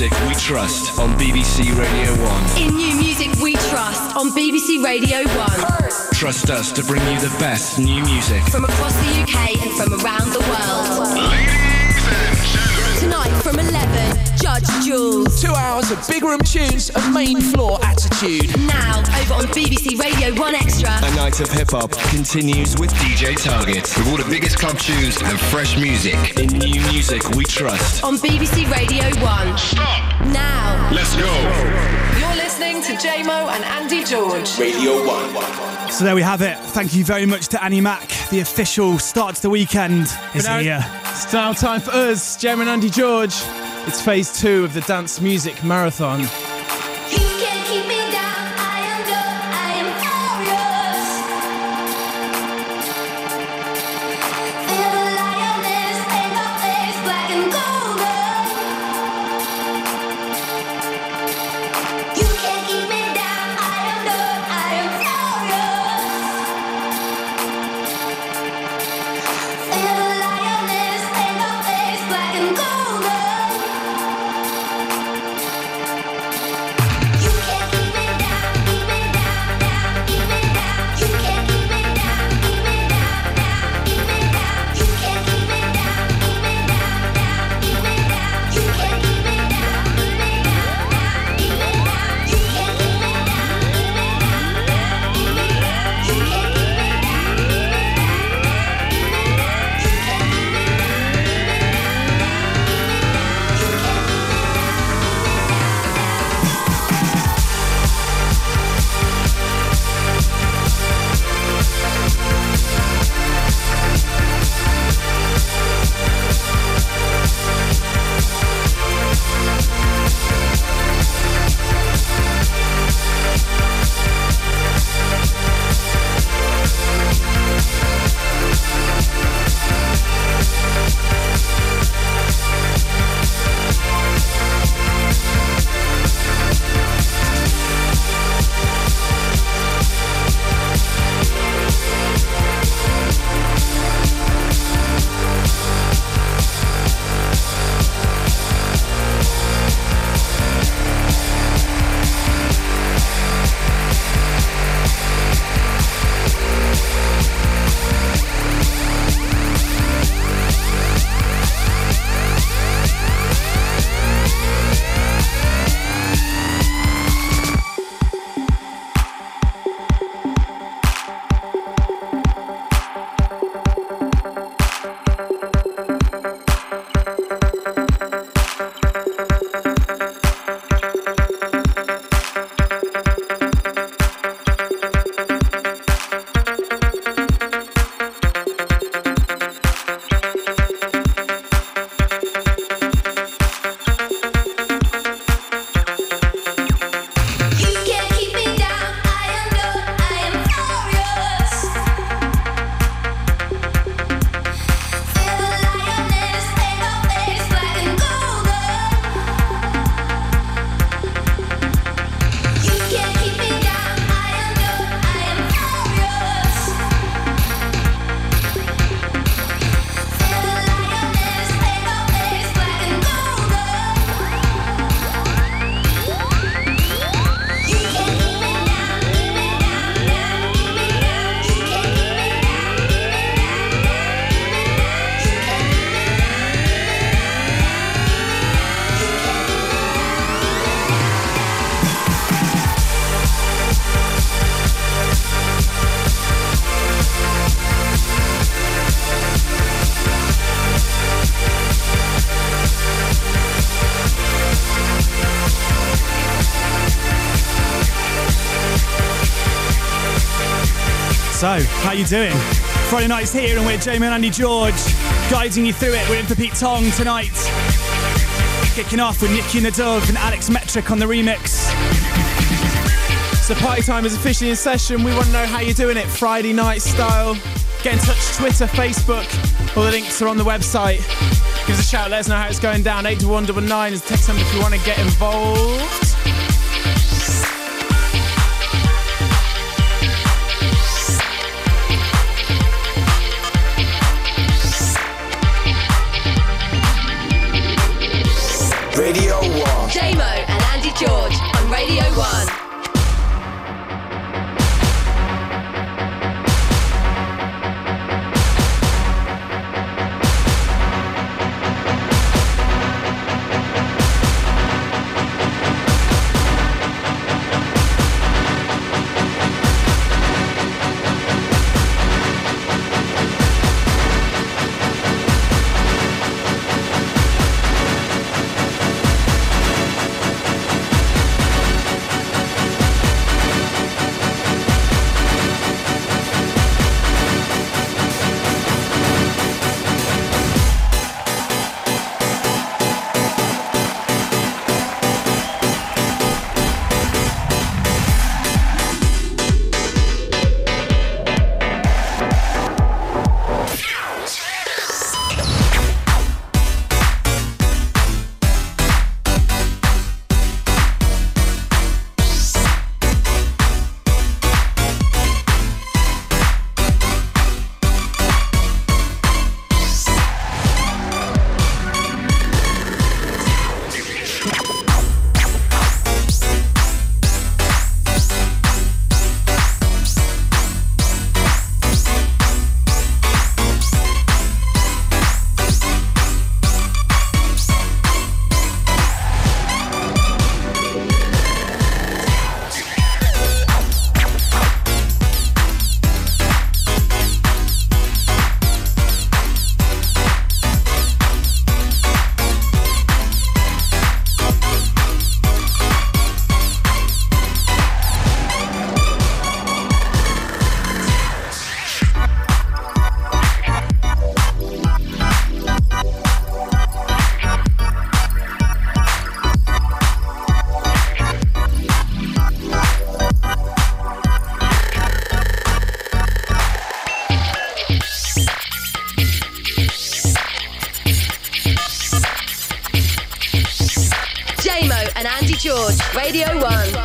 music we trust on BBC Radio 1. In new music we trust on BBC Radio 1. Trust us to bring you the best new music from across the UK and from around the world. Ladies and gentlemen. Tonight from 11, Judge Jules. Two hours of big room tunes and main floor attitude. Now, over on BBC Radio 1 Extra. A night of hip hop continues with DJ Target. With all the biggest club tunes and fresh music. In new music we trust. On BBC Radio 1. Stop! Now. Let's go! You're listening to Jaymo and Andy George. Radio 1. So there we have it. Thank you very much to Annie Mac. The official start to the weekend is now, here. It's now time for us, Jaymo and Andy George. It's phase two of the Dance Music Marathon. You doing? Friday night's here and we're Jaymo and Andy George guiding you through it. We're in for Pete Tong tonight. Kicking off with Nicky Nadove and Alex Metric on the remix. So party time is officially in session. We want to know how you're doing it Friday night style. Get in touch, Twitter, Facebook. All the links are on the website. Give us a shout, let us know how it's going down. 8 to 199 is the text number if you want to get involved. Radio 1.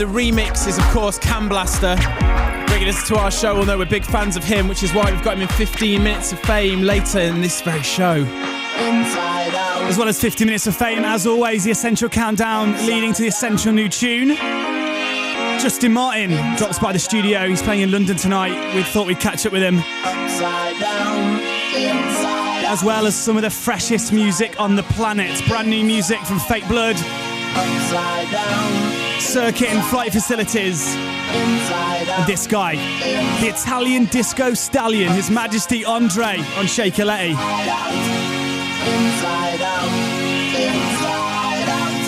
The man behind the remix, is of course Cam Blaster. Bringing us to our show, although we're big fans of him, which is why we've got him in 15 minutes of fame later in this very show. As well as 50 minutes of fame, as always, the essential countdown leading to the essential new tune. Justin Martin drops by the studio. He's playing in London tonight. We thought we'd catch up with him. As well as some of the freshest music on the planet. Brand new music from Fake Blood. Circuit and flight facilities. And this guy, the Italian disco stallion, His Majesty Andre on Shaker Letty. Inside out, inside out,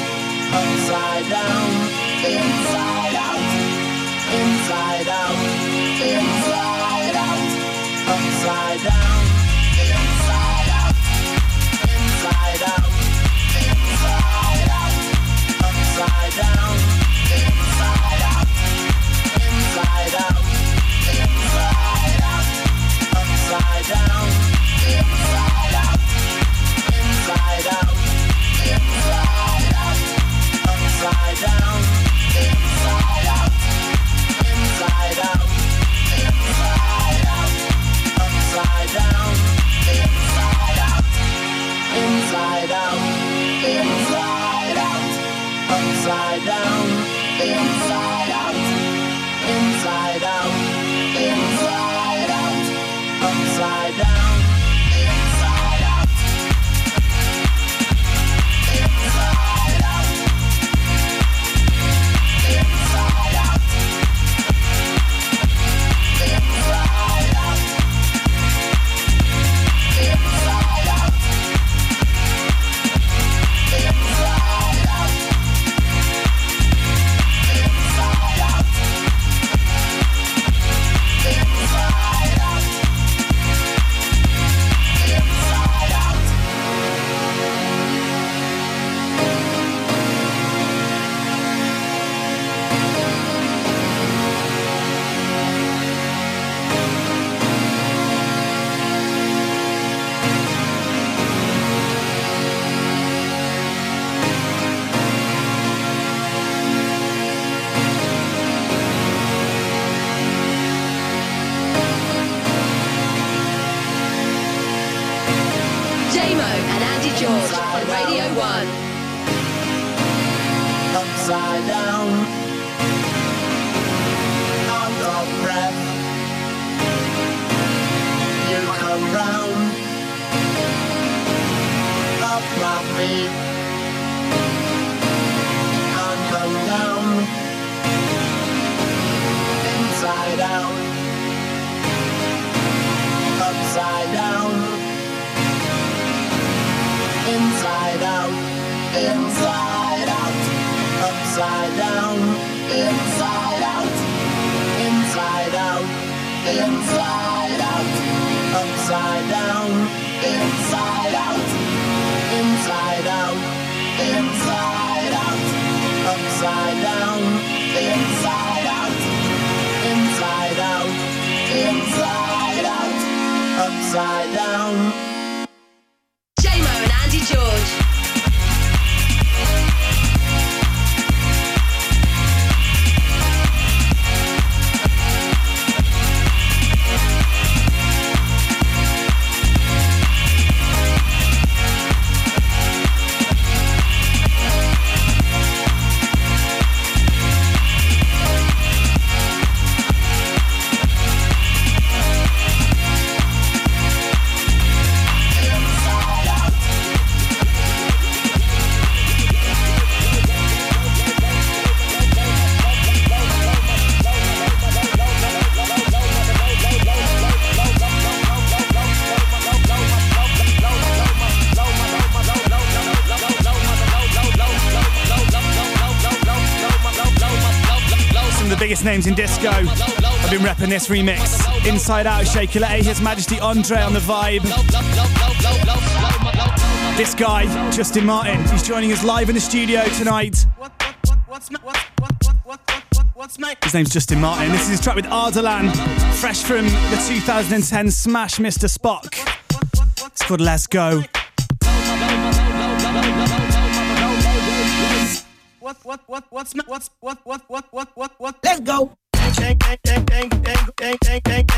my in disco. I've been repping this remix. Inside Out, Shake Your His Majesty Andre on the vibe. This guy, Justin Martin, he's joining us live in the studio tonight. His name's Justin Martin. This is his track with Ardalan, fresh from the 2010 smash Mr. Spock. It's called Let's Go. Let's go. Go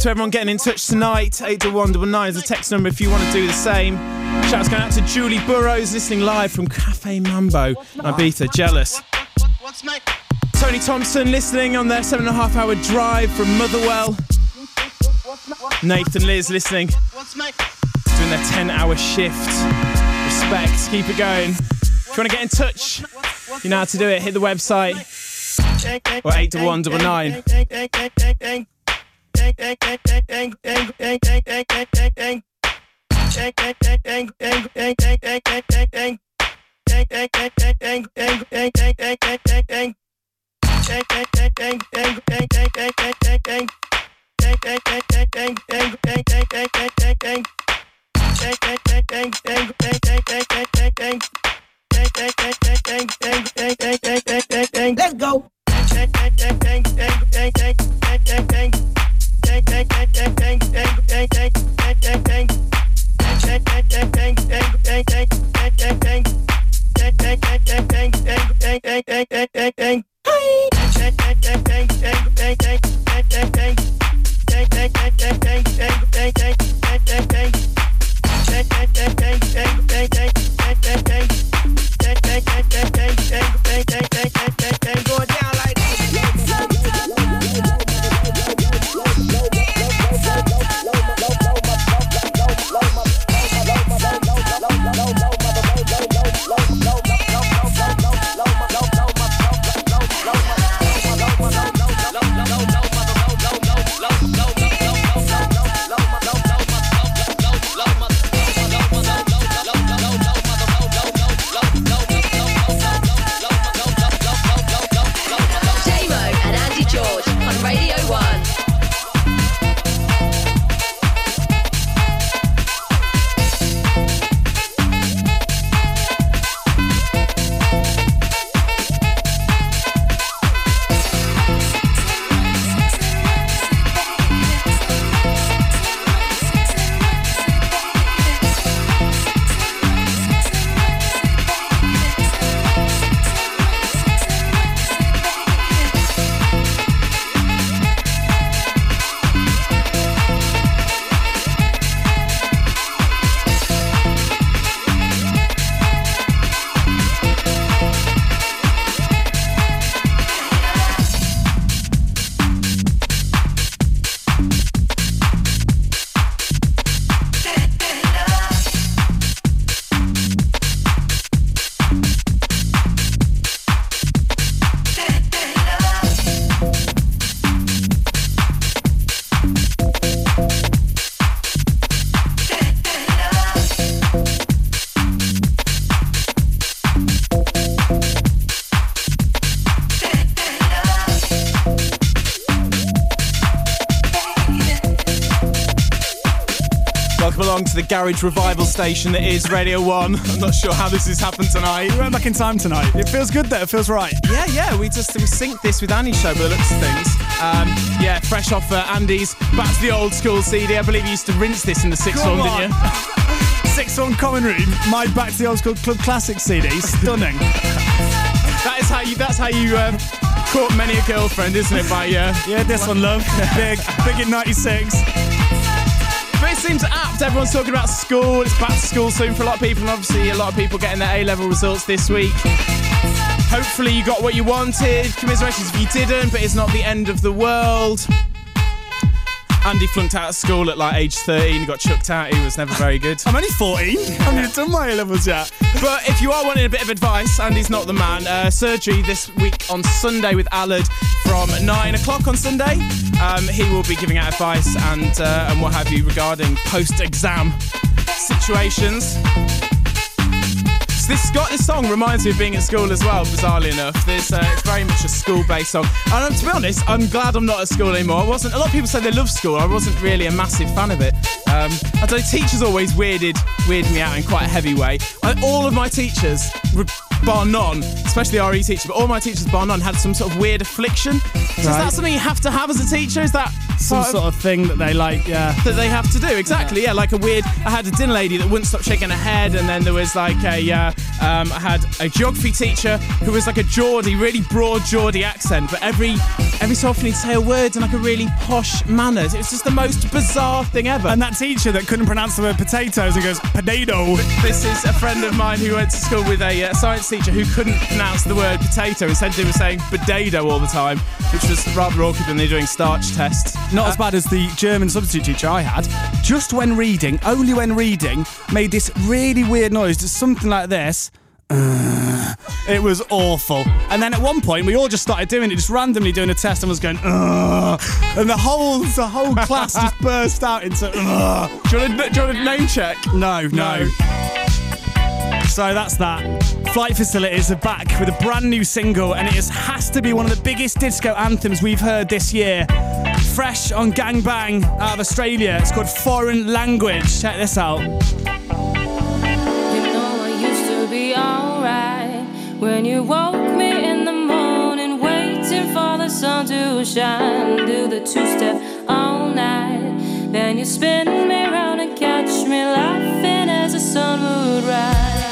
To everyone getting in touch tonight. 81199 is the text number if you want to do the same. Shouts going out to Julie Burrows listening live from Cafe Mambo, Ibiza. Jealous. Tony Thompson listening on their seven and a half hour drive from Motherwell. Nathan Liz listening, doing their 10 hour shift. Respect, keep it going. If you want to get in touch, you know how to do it. Hit the website or 81199. Let's go. Go the garage revival station that is Radio 1. I'm not sure how this has happened tonight. We went back in time tonight. It feels good though. It feels right. Yeah, yeah, we just we synced this with Annie's show by the looks of things. Um, yeah, fresh off uh, Andy's Back to the Old School CD. I believe you used to rinse this in the sixth Come one, on. didn't you? sixth one common room. My Back to the Old School Club Classic CD. Stunning. That is how you. That's how you uh, caught many a girlfriend, isn't it? By uh, Yeah, this one, love. Big, big in '96. Seems apt. Everyone's talking about school. It's back to school soon for a lot of people, and obviously a lot of people getting their A level results this week. Hopefully you got what you wanted. Commiserations if you didn't, but it's not the end of the world. Andy flunked out of school at like age 13, got chucked out. He was never very good. I'm only 14. I haven't even done my A levels yet. But if you are wanting a bit of advice, Andy's not the man. Uh, surgery this week on Sunday with Aled from 9 o'clock on Sunday. Um, he will be giving out advice and, uh, and what have you regarding post exam situations. So this Scott, this song reminds me of being at school as well. Bizarrely enough, this uh, it's very much a school-based song. And um, to be honest, I'm glad I'm not at school anymore. I wasn't. A lot of people say they love school. I wasn't really a massive fan of it. Um, I don't know. Teachers always weirded weirded me out in quite a heavy way. And all of my teachers, re- bar none, especially RE teacher, but all my teachers bar none had some sort of weird affliction. So is that something you have to have as a teacher? Is that Some sort of thing that they like, yeah. that they have to do. Exactly, yeah. Like a weird. I had a dinner lady that wouldn't stop shaking her head, and then there was like a. Uh, um, I had a geography teacher who was like a Geordie, really broad Geordie accent, but every every so often he'd say a word in like a really posh manner. It was just the most bizarre thing ever. And that teacher that couldn't pronounce the word potatoes and goes, potato. this is a friend of mine who went to school with a uh, science teacher who couldn't pronounce the word potato. Instead, they were saying potato all the time, which was rather awkward when they're doing starch tests. Not as uh, bad as the German substitute teacher I had. Just when reading, only when reading, made this really weird noise, just something like this. Uh, it was awful. And then at one point, we all just started doing it, just randomly doing a test, and was going, Ugh. and the whole the whole class just burst out into. Ugh. Do you, do you want a name check? No, no. So that's that. Flight Facilities are back with a brand new single, and it is, has to be one of the biggest disco anthems we've heard this year. Fresh on Gang Bang out of Australia. It's called Foreign Language. Check this out. You know I used to be alright when you woke me in the morning, waiting for the sun to shine. Do the two step all night, then you spin me round and catch me laughing as the sun would rise.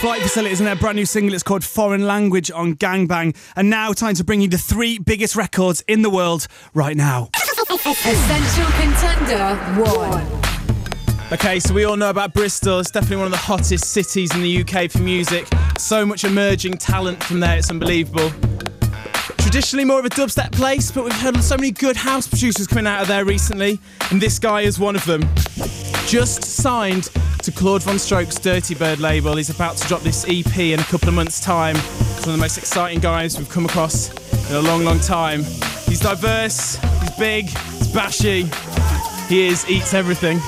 Flight Facilities and their brand new single. It's called Foreign Language on Gangbang. And now, time to bring you the three biggest records in the world right now. Essential Contender 1. Okay, so we all know about Bristol. It's definitely one of the hottest cities in the UK for music. So much emerging talent from there, it's unbelievable. Traditionally more of a dubstep place, but we've heard so many good house producers coming out of there recently, and this guy is one of them. Just signed to Claude VonStroke's Dirty Bird label. He's about to drop this EP in a couple of months' time. He's one of the most exciting guys we've come across in a long, long time. He's diverse, he's big, he's bashy, he is, eats everything.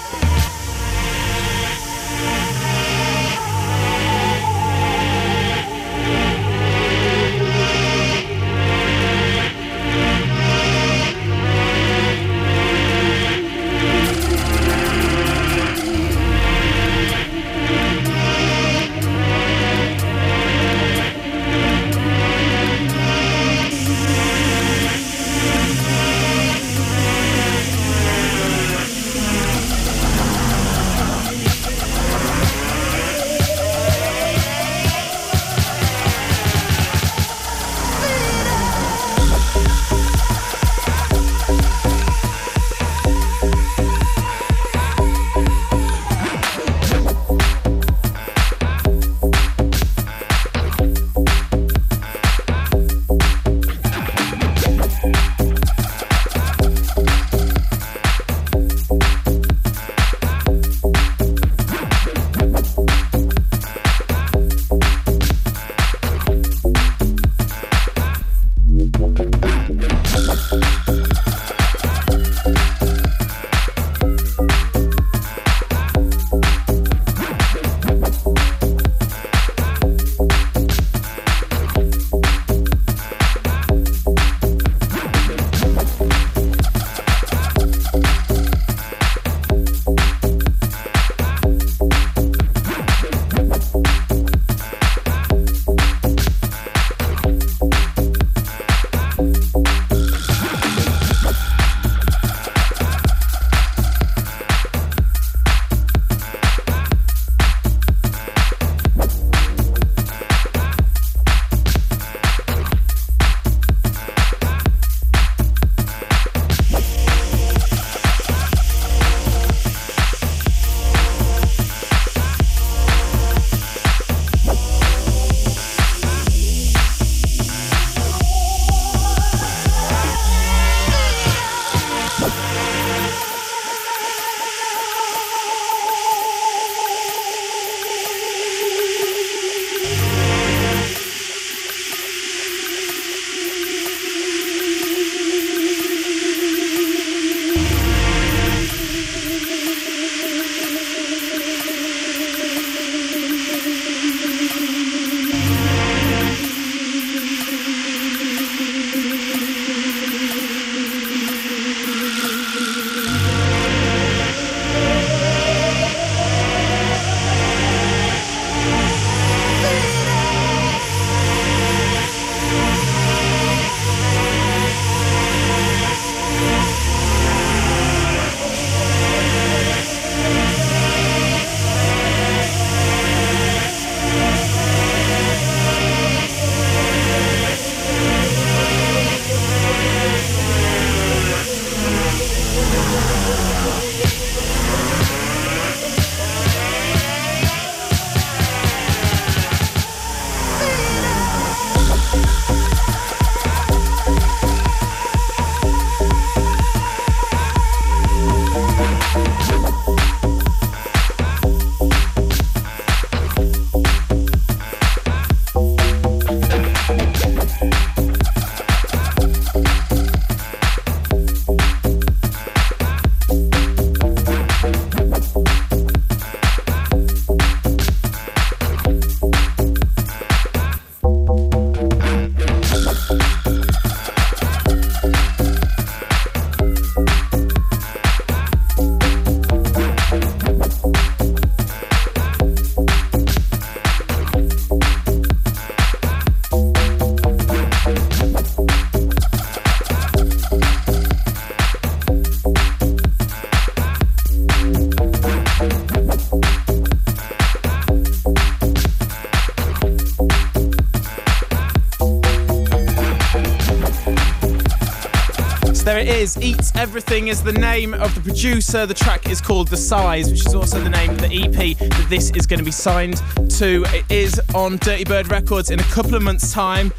Is. Eats Everything is the name of the producer. The track is called The Size, which is also the name of the EP that this is going to be signed to. It is on Dirty Bird Records in a couple of months' time.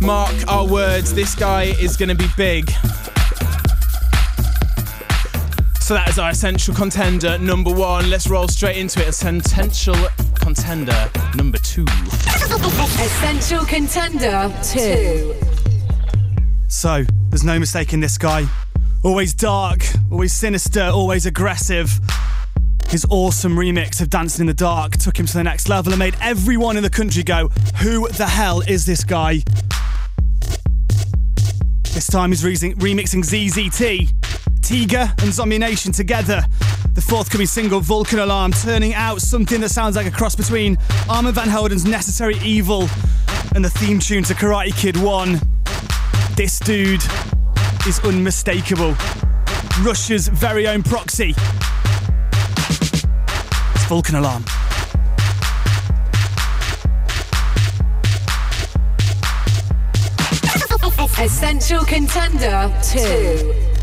Mark our words, this guy is going to be big. So that is our essential contender number one. Let's roll straight into it. Essential contender number two. Essential Contender 2. So, there's no mistaking this guy. Always dark, always sinister, always aggressive. His awesome remix of Dancing in the Dark took him to the next level and made everyone in the country go, Who the hell is this guy? This time he's re- remixing ZZT, Tiga, and Zombie Nation together. The forthcoming single, Vulcan Alarm, turning out something that sounds like a cross between Armand Van Helden's Necessary Evil and the theme tune to Karate Kid 1. This dude is unmistakable. Russia's very own proxy. It's Vulcan Alarm. Essential Contender 2.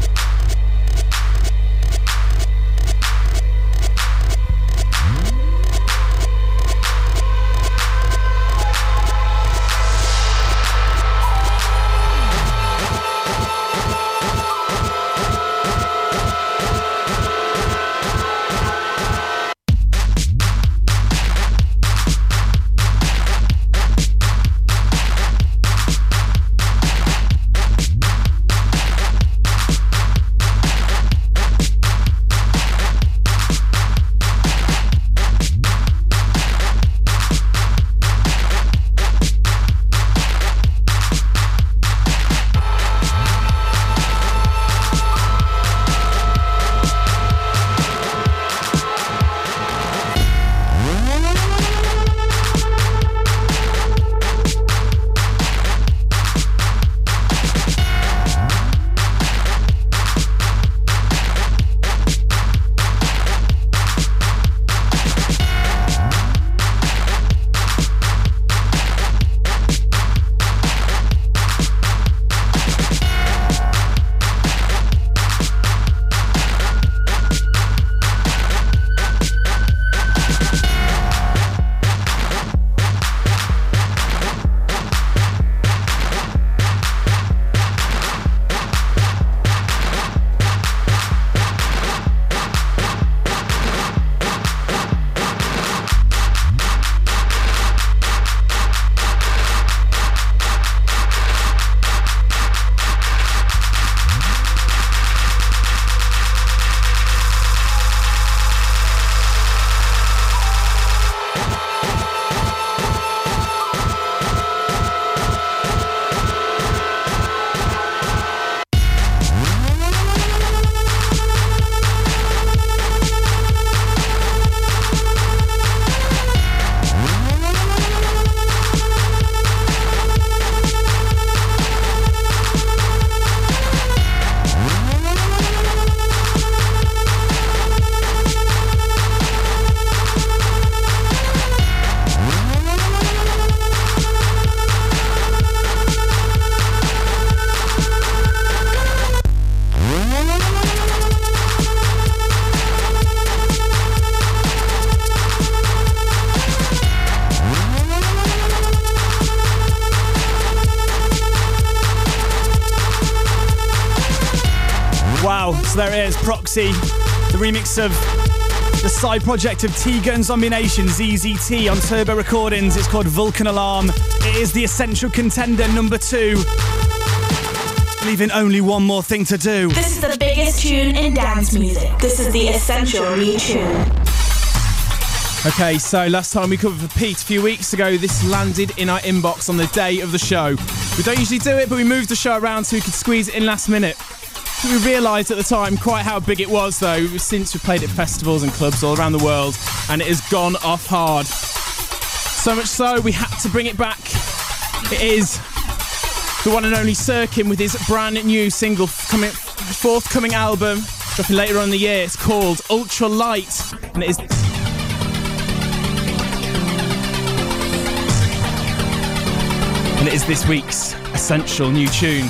Proxy, the remix of the side project of Tiga and Zombie Nation, ZZT, on Turbo Recordings. It's called Vulcan Alarm. It is the essential contender number two. Leaving only one more thing to do. This is the biggest tune in dance music. This is the essential retune. Okay, so last time we covered for Pete a few weeks ago, this landed in our inbox on the day of the show. We don't usually do it, but we moved the show around so we could squeeze it in last minute. We realised at the time quite how big it was, though, since we played at festivals and clubs all around the world, and it has gone off hard. So much so, we had to bring it back. It is the one and only Sirkin with his brand new single coming, forthcoming album, dropping later on in the year. It's called Ultra Light, and it is and it is this week's essential new tune.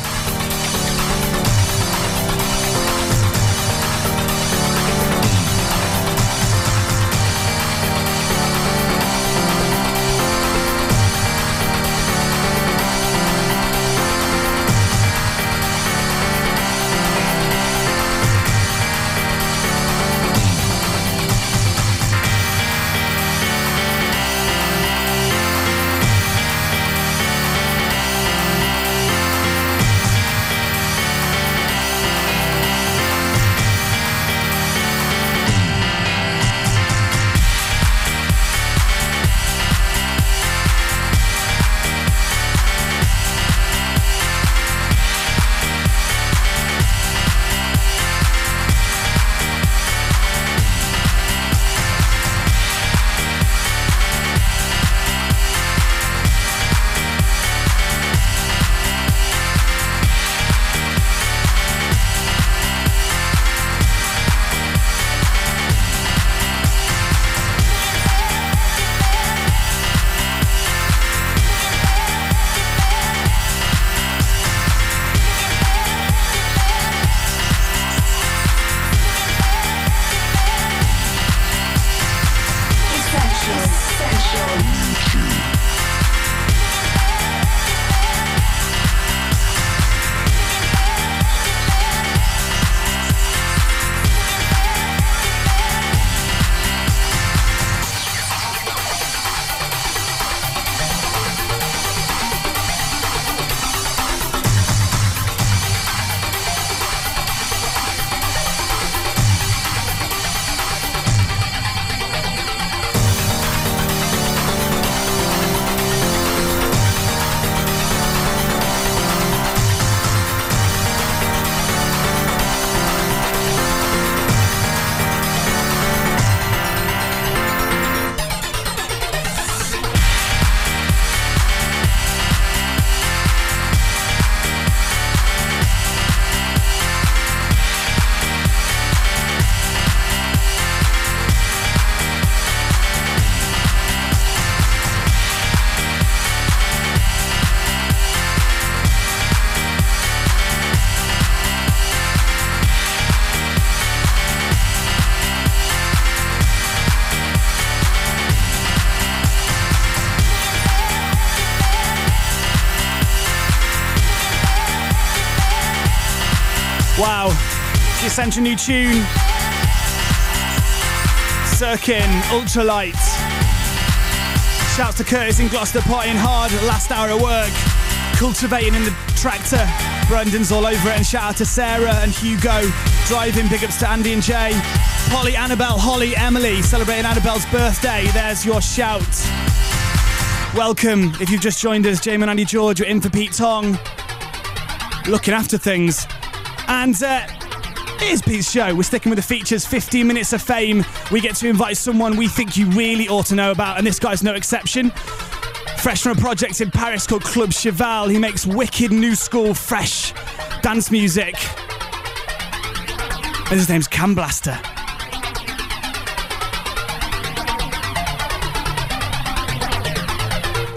Essential new tune. Sirkin, Ultralight. Shouts to Curtis in Gloucester, partying hard, last hour of work. Cultivating in the tractor. Brendan's all over it, and shout out to Sarah and Hugo. Driving, big ups to Andy and Jay. Polly, Annabelle, Holly, Emily, celebrating Annabelle's birthday. There's your shout. Welcome. If you've just joined us, Jamin Andy George, we're in for Pete Tong. Looking after things. And uh, here's Pete's show. We're sticking with the features 15 minutes of fame. We get to invite someone we think you really ought to know about, and this guy's no exception. Fresh from a project in Paris called Club Cheval, he makes wicked new school, fresh dance music. And his name's Canblaster.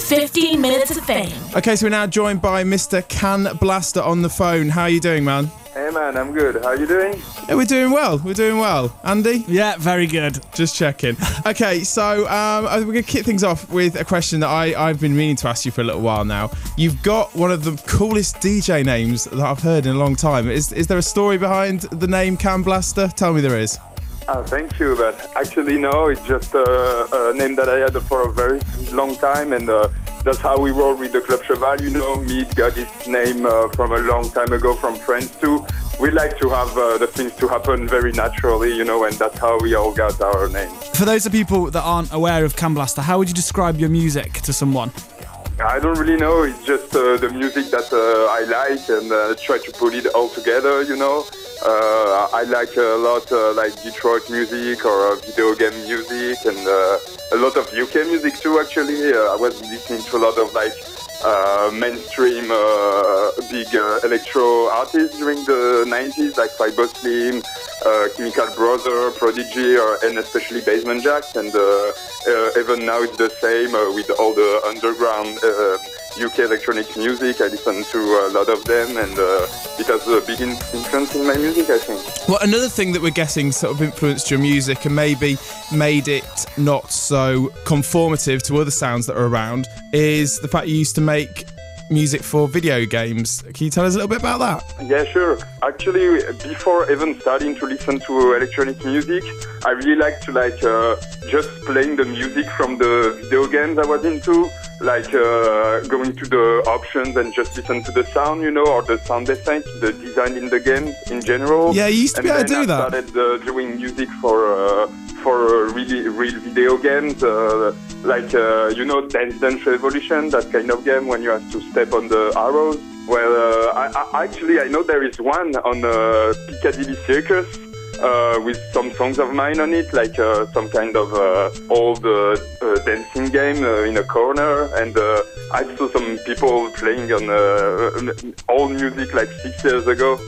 Fifteen minutes of fame. Okay, so we're now joined by Mr. Can Blaster on the phone. How are you doing, man? Hey man, I'm good. How are you doing? Yeah, we're doing well. We're doing well. Andy? Yeah, very good. Just checking. okay, so um, we're going to kick things off with a question that I, I've been meaning to ask you for a little while now. You've got one of the coolest DJ names that I've heard in a long time. Is, is there a story behind the name Canblaster? Tell me there is. Oh, thank you. But actually, no, it's just a, a name that I had for a very long time, and uh, that's how we roll with the Club Cheval. You know, me got this name uh, from a long time ago from friends too. We like to have uh, the things to happen very naturally, you know, and that's how we all got our name. For those of people that aren't aware of Canblaster, how would you describe your music to someone? I don't really know. It's just uh, the music that uh, I like and uh, try to put it all together, you know. Uh, I like a lot uh, like Detroit music or uh, video game music and uh, a lot of UK music too. Actually, uh, I was listening to a lot of like mainstream big electro artists during the 90s, like Fatboy Slim, Chemical Brother, Prodigy, or, and especially Basement Jaxx. And even now it's the same with all the underground UK electronic music. I listen to a lot of them, and uh, it has a big influence in my music, I think. Well, another thing that we're getting sort of influenced your music and maybe made it not so conformative to other sounds that are around is the fact you used to make music for video games. Can you tell us a little bit about that? Yeah, sure. Actually, before even starting to listen to electronic music, I really like to like uh, just playing the music from the video games I was into, like uh, going to the options and just listen to the sound, you know, or the sound effect, the design in the game in general. Yeah, you used to and be able to do I that. started uh, doing music for uh, for uh, really real video games, uh, like uh, you know Dance Dance Revolution, that kind of game when you have to step on the arrows. Well, uh, I, I, actually I know there is one on uh, Piccadilly Circus. Uh, with some songs of mine on it, like uh, some kind of uh, old uh, uh, dancing game uh, in a corner, and uh, I saw some people playing on uh, old music like six years ago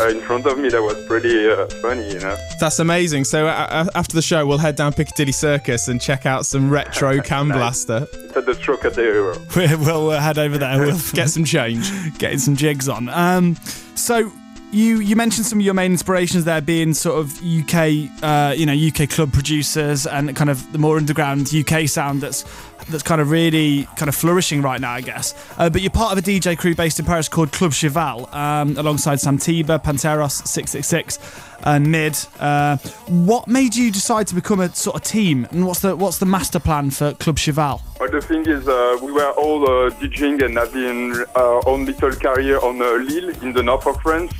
uh, in front of me. That was pretty uh, funny, you know. That's amazing. So uh, after the show, we'll head down Piccadilly Circus and check out some retro Cam Blaster. It's at the Trocadero. We'll uh, head over there. We'll Get some change. getting some jigs on. Um, so you you mentioned some of your main inspirations there being sort of UK, uh, you know, UK club producers and kind of the more underground UK sound that's that's kind of really kind of flourishing right now, I guess. Uh, but you're part of a DJ crew based in Paris called Club Cheval, um, alongside Sam Tiba, Panteros, Six Six Six, and Myd. Uh, what made you decide to become a sort of team, and what's the what's the master plan for Club Cheval? Well, the thing is, uh, we were all uh, DJing and having our own little career on uh, Lille in the north of France.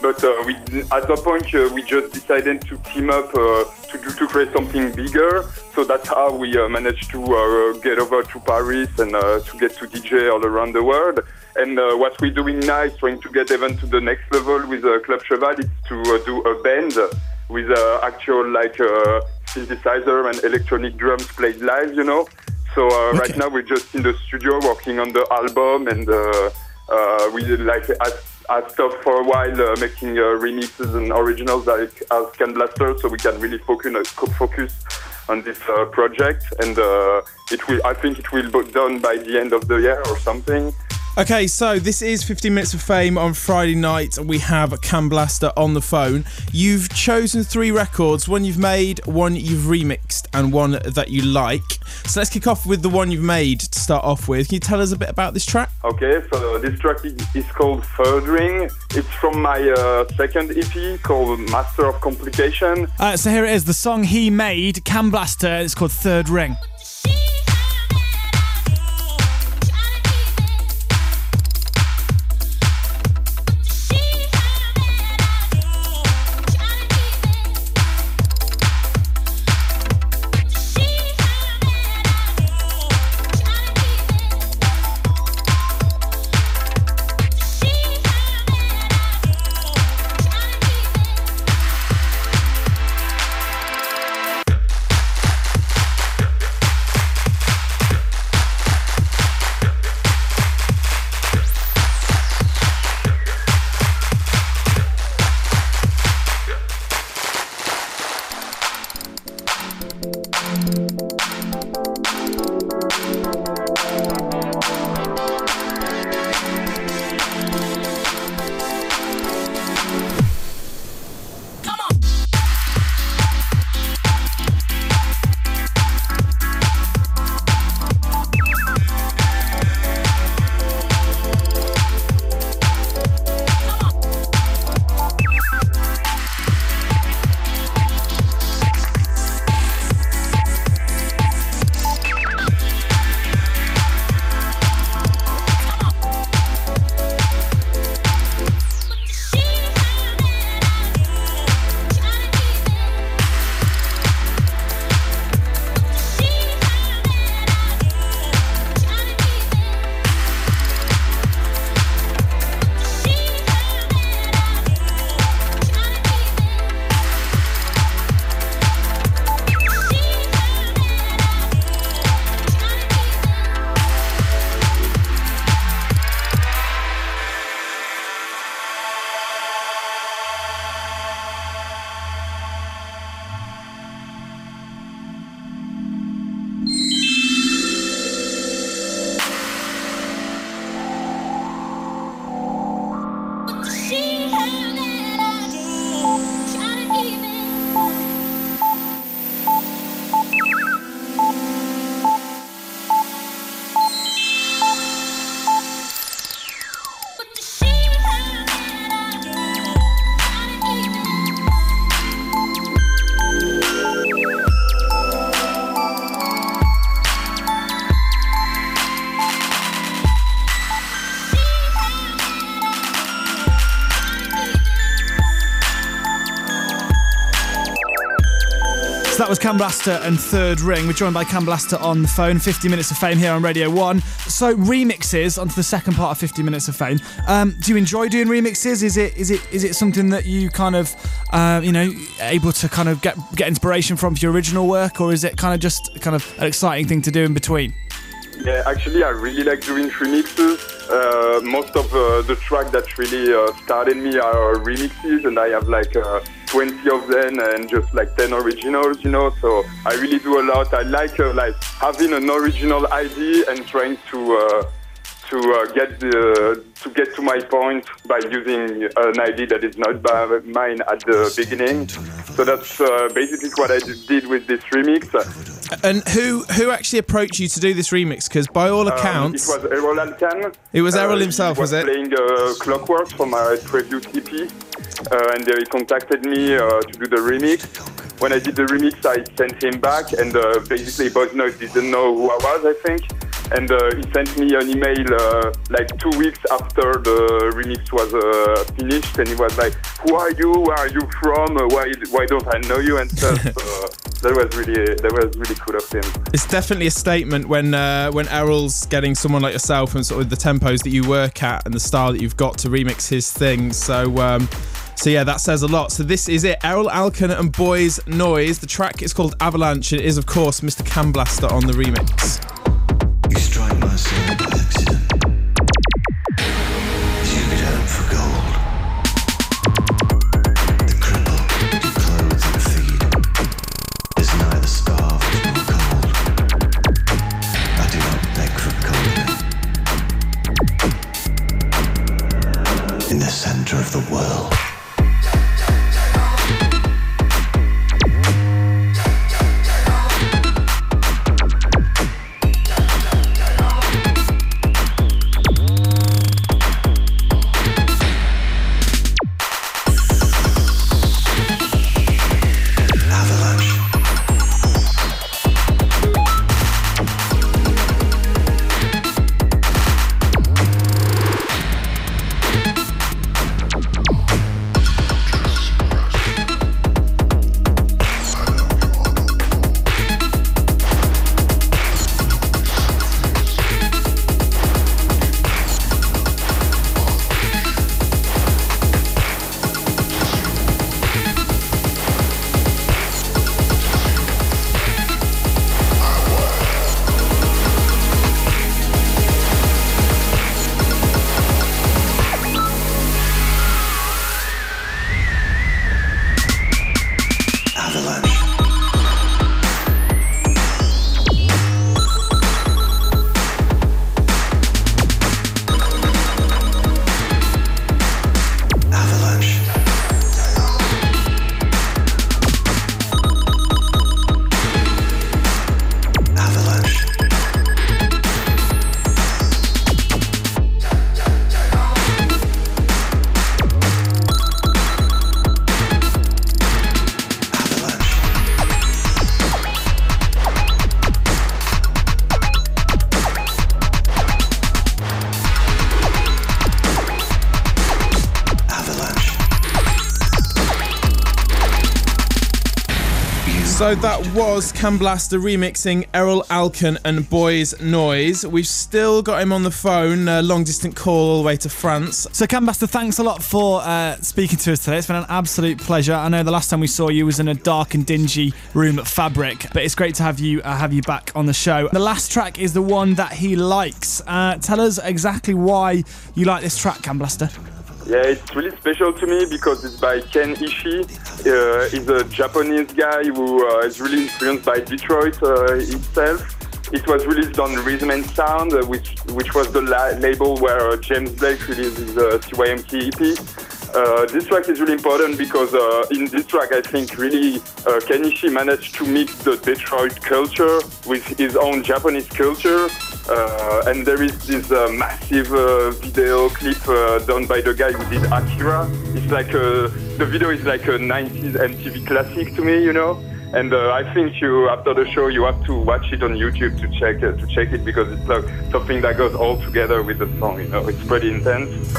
But uh, we, at that point, uh, we just decided to team up uh, to do, to create something bigger. So that's how we uh, managed to uh, get over to Paris and uh, to get to DJ all around the world. And uh, what we're doing now is trying to get even to the next level with uh, Club Cheval. Is to uh, do a band with uh, actual like uh, synthesizer and electronic drums played live. You know. So uh, right now we're just in the studio working on the album, and uh, uh, we like I, I stopped for a while uh, making uh, remixes and originals like as Canblaster, so we can really focus uh, focus on this uh, project, and uh, it will. I think it will be done by the end of the year or something. Okay, so this is 15 Minutes of Fame on Friday night. We have Canblaster on the phone. You've chosen three records one you've made, one you've remixed, and one that you like. So let's kick off with the one you've made to start off with. Can you tell us a bit about this track? Okay, so this track is, is called Third Ring. It's from my uh, second EP called Master of Complication. Uh, so here it is, the song he made, Canblaster. It's called Third Ring. That was Canblaster and Third Ring. We're joined by Canblaster on the phone. 50 minutes of fame here on Radio 1. So remixes onto the second part of 50 minutes of fame. Um, do you enjoy doing remixes? Is it is it is it something that you kind of uh, you know able to kind of get get inspiration from for your original work, or is it kind of just kind of an exciting thing to do in between? Yeah, actually, I really like doing remixes. Uh, most of uh, the tracks that really uh, started me are remixes, and I have like uh, 20 of them and just like 10 originals, you know. So I really do a lot. I like uh, like having an original idea and trying to uh, to uh, get the, to get to my point by using an ID that is not by mine at the beginning. So that's uh, basically what I did with this remix. And who who actually approached you to do this remix? Because by all Um, accounts, it was Erol Alkan. It was Errol he himself, was was it? playing uh, Clockwork for my previous EP, uh, and uh, he contacted me uh, to do the remix. When I did the remix, I sent him back, and uh, basically Noise didn't know who I was, I think. And uh, he sent me an email uh, like two weeks after the remix was uh, finished, and he was like, "Who are you? Where are you from? Uh, why why don't I know you?" and stuff. so, that was really that was really cool of him. it's definitely a statement when uh, when Erol's getting someone like yourself and sort of the tempos that you work at and the style that you've got to remix his things. So. Um, so yeah, that says a lot. So this is it. Erol Alkan and Boys Noize. The track is called Avalanche. It is, of course, Mr. Canblaster on the remix. So that was Canblaster remixing Erol Alkan and Boys Noize. We've still got him on the phone, uh, long distance call all the way to France. So, Canblaster, thanks a lot for uh, speaking to us today. It's been an absolute pleasure. I know the last time we saw you was in a dark and dingy room at Fabric, but it's great to have you uh, have you back on the show. The last track is the one that he likes. Uh, tell us exactly why you like this track, Canblaster. Yeah, it's really special to me because it's by Ken Ishii. Uh, he's a Japanese guy who uh, is really influenced by Detroit uh, itself. It was released on Rhythm and Sound, uh, which which was the la- label where uh, James Blake released his uh, CMYK EP. Uh, this track is really important because in this track, I think really uh, Ken Ishii managed to mix the Detroit culture with his own Japanese culture. Uh, and there is this uh, massive uh, video clip uh, done by the guy who did Akira. It's like a, the video is like a 90s MTV classic to me, you know. And uh, I think you, after the show, you have to watch it on YouTube to check uh, to check it because it's like something that goes all together with the song. You know, it's pretty intense.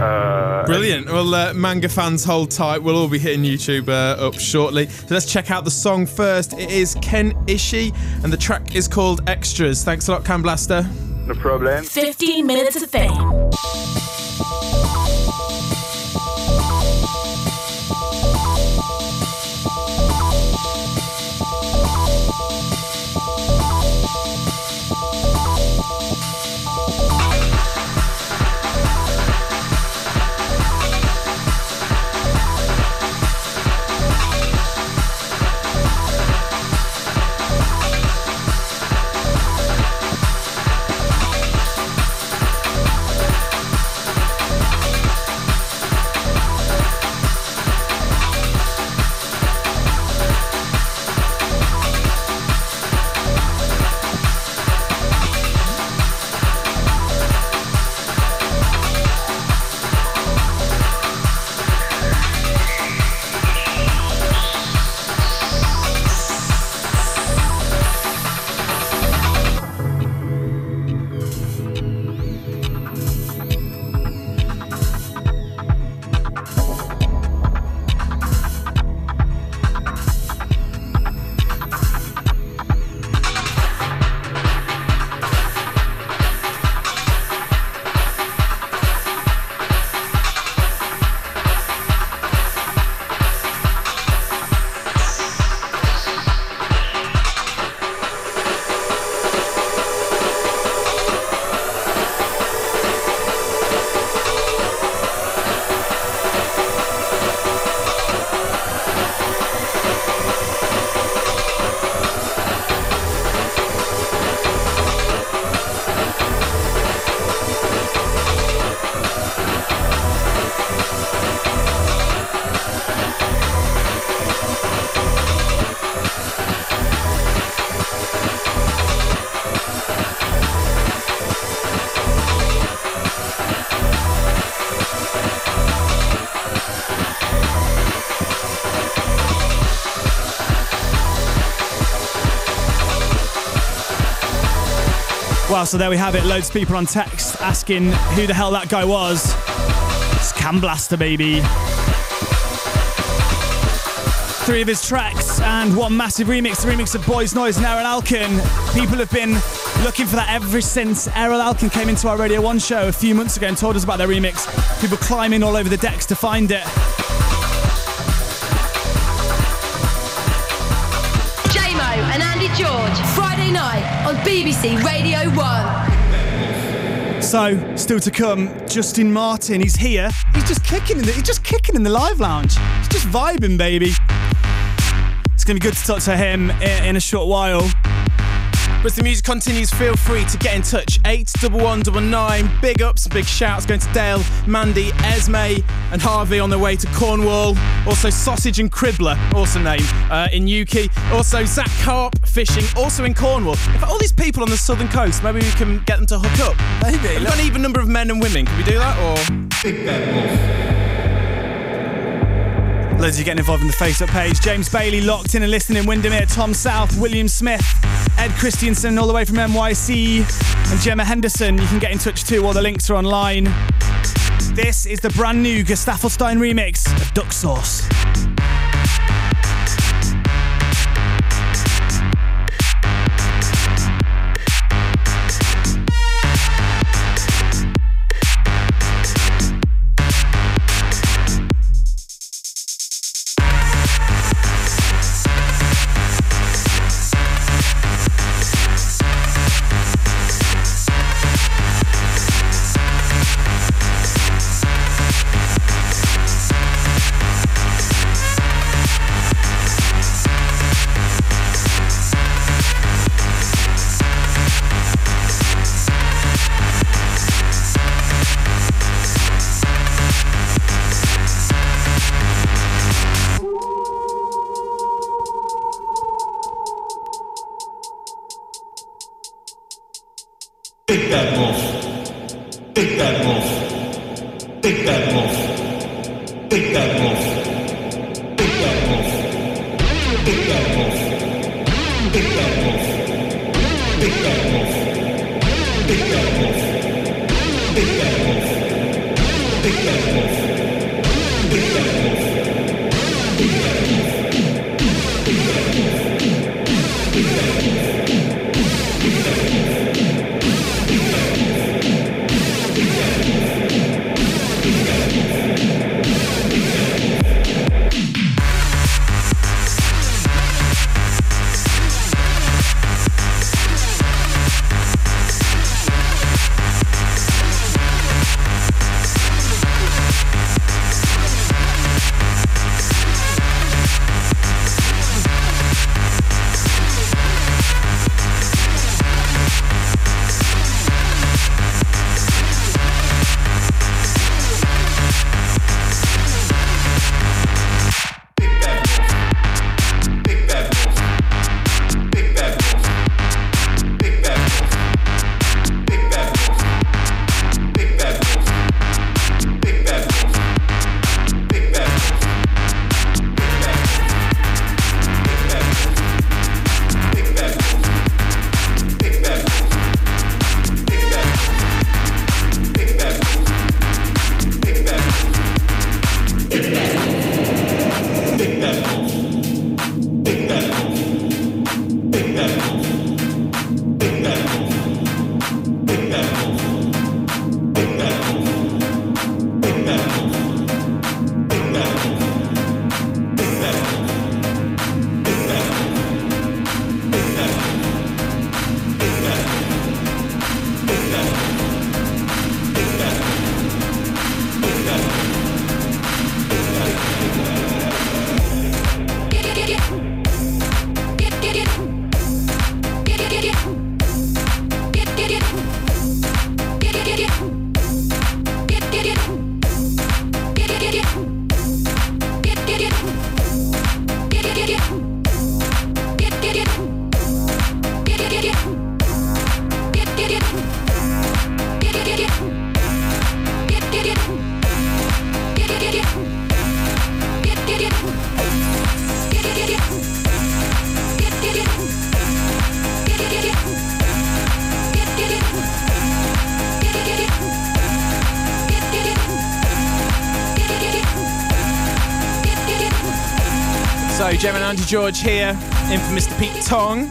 Uh, Brilliant. Well, uh, manga fans, hold tight. We'll all be hitting YouTube uh, up shortly. So let's check out the song first. It is Ken Ishii, and the track is called Extras. Thanks a lot, Canblaster. No problem. 15 minutes of fame. Well, so there we have it. Loads of people on text asking who the hell that guy was. It's Canblaster, baby. Three of his tracks and one massive remix, the remix of Boys Noize and Erol Alkan. People have been looking for that ever since Erol Alkan came into our Radio 1 show a few months ago and told us about their remix. People climbing all over the decks to find it. So, still to come, Justin Martin. He's here. He's just kicking in the, he's just kicking in the live lounge. He's just vibing, baby. It's gonna be good to talk to him in, a short while. But as the music continues, feel free to get in touch. 81199. Big ups, big shouts going to Dale, Mandy, Esme, and Harvey on their way to Cornwall. Also, Sausage and Cribbler, awesome name, uh, in Yuki. Also, Zach Carp fishing, also in Cornwall. In fact, all these people on the southern coast, maybe we can get them to hook up. Maybe. We've got an even number of men and women. Can we do that? Or Big Bad Wolf. Loads of you getting involved in the Facebook page. James Bailey locked in and listening in Windermere, Tom South, William Smith, Ed Christiansen all the way from NYC, and Gemma Henderson. You can get in touch too, all the links are online. This is the brand new Gustaffelstein remix of Duck Sauce. Jaymo and Andy George here, in for Mr. Pete Tong.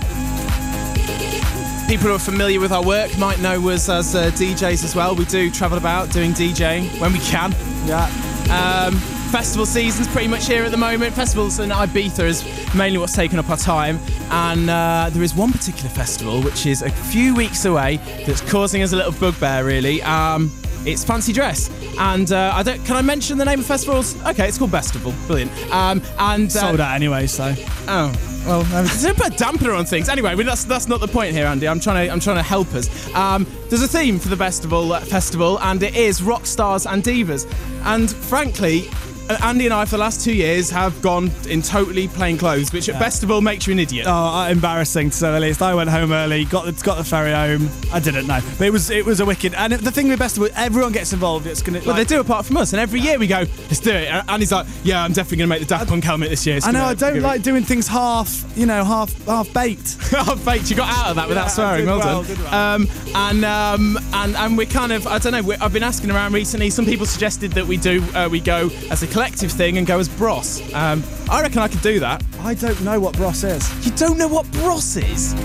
People who are familiar with our work might know us as uh, DJs as well. We do travel about doing DJing when we can. Yeah. Um, festival season's pretty much here at the moment. Festivals in Ibiza is mainly what's taken up our time. And uh, there is one particular festival which is a few weeks away that's causing us a little bugbear, really. Um, it's Fancy Dress. And uh, I don't. Can I mention the name of festivals? Okay, it's called Festival. Brilliant. Um, and uh, Sold out anyway, so. Oh well, um, there's a dampener on things. Anyway, that's that's not the point here, Andy. I'm trying to I'm trying to help us. Um, there's a theme for the festival uh, festival, and it is rock stars and divas. And frankly. Uh, Andy and I, for the last two years, have gone in totally plain clothes, which at all, makes you an idiot. Oh, embarrassing to say the least. I went home early, got the got the ferry home. I didn't know, but it was it was a wicked. And the thing with best of all, everyone gets involved. It's gonna. Well, like- they do apart from us, and every year we go, let's do it. And Andy's like, yeah, I'm definitely going to make the Daft Punk helmet this year. I know gonna I don't give it- like doing things half, you know, half half baked. half baked. You got out of that without Yeah, swearing. Well, well, done. well. Um, and um, and and we're kind of I don't know. I've been asking around recently. Some people suggested that we do uh, we go as a collective thing and go as Bros. Um, I reckon I could do that. I don't know what Bros is. You don't know what Bros is?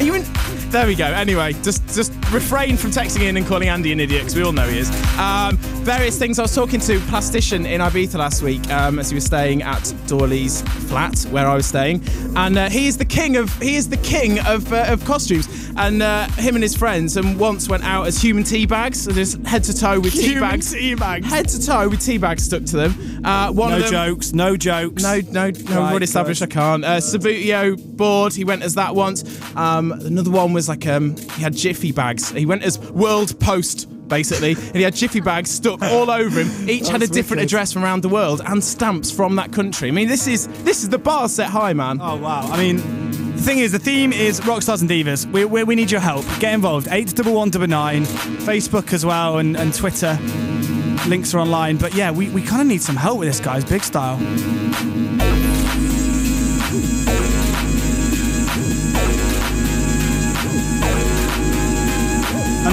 Are you in? There we go. Anyway, just just refrain from texting in and calling Andy an idiot because we all know he is. Um, various things. I was talking to Plastician in Ibiza last week um, as he was staying at Dorley's flat where I was staying, and uh, he is the king of he is the king of, uh, of costumes. And uh, him and his friends and once went out as human tea bags, so just head to toe with tea Human bags, tea bags. head to toe with tea bags stuck to them. Uh, one No of them, jokes. No jokes. no, no, no. Right, already established I can't. Uh, Subbuteo board. He went as that once. Um, another one was like um, he had Jiffy bags. He went as World Post. Basically, and he had Jiffy bags stuck all over him. Each had a different wicked. address from around the world and stamps from that country. I mean, this is this is the bar set high, man. Oh wow! I mean, the thing is, the theme is rockstars and divas. We, we, we need your help. Get involved. Eight double one double nine, Facebook as well, and, and Twitter. Links are online. But yeah, we, we kind of need some help with this, guys. Big style.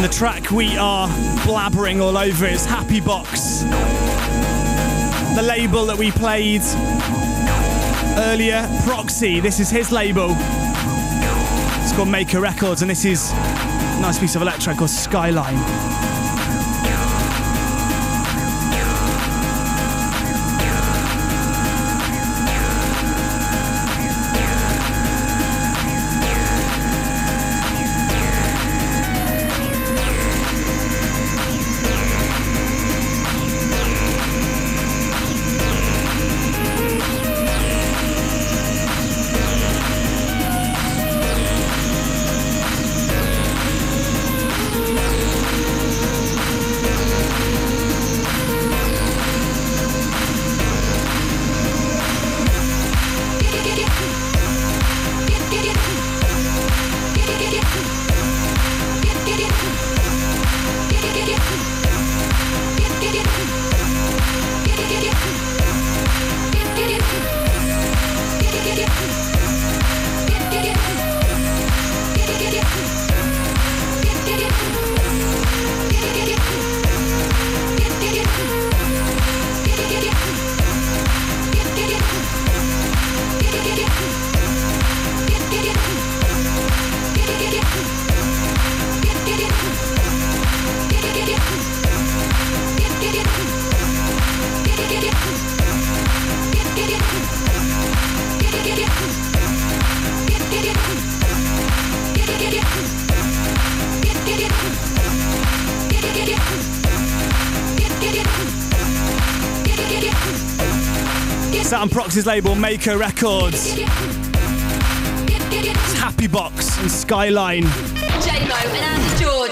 The track we are blabbering all over is Happy Box. The label that we played earlier, Proxy. This is his label. It's called Maker Records, and this is a nice piece of electro called Skyline. On Proxy's label, Maker Records. It's Happy Box and Skyline. Jaymo and Andy George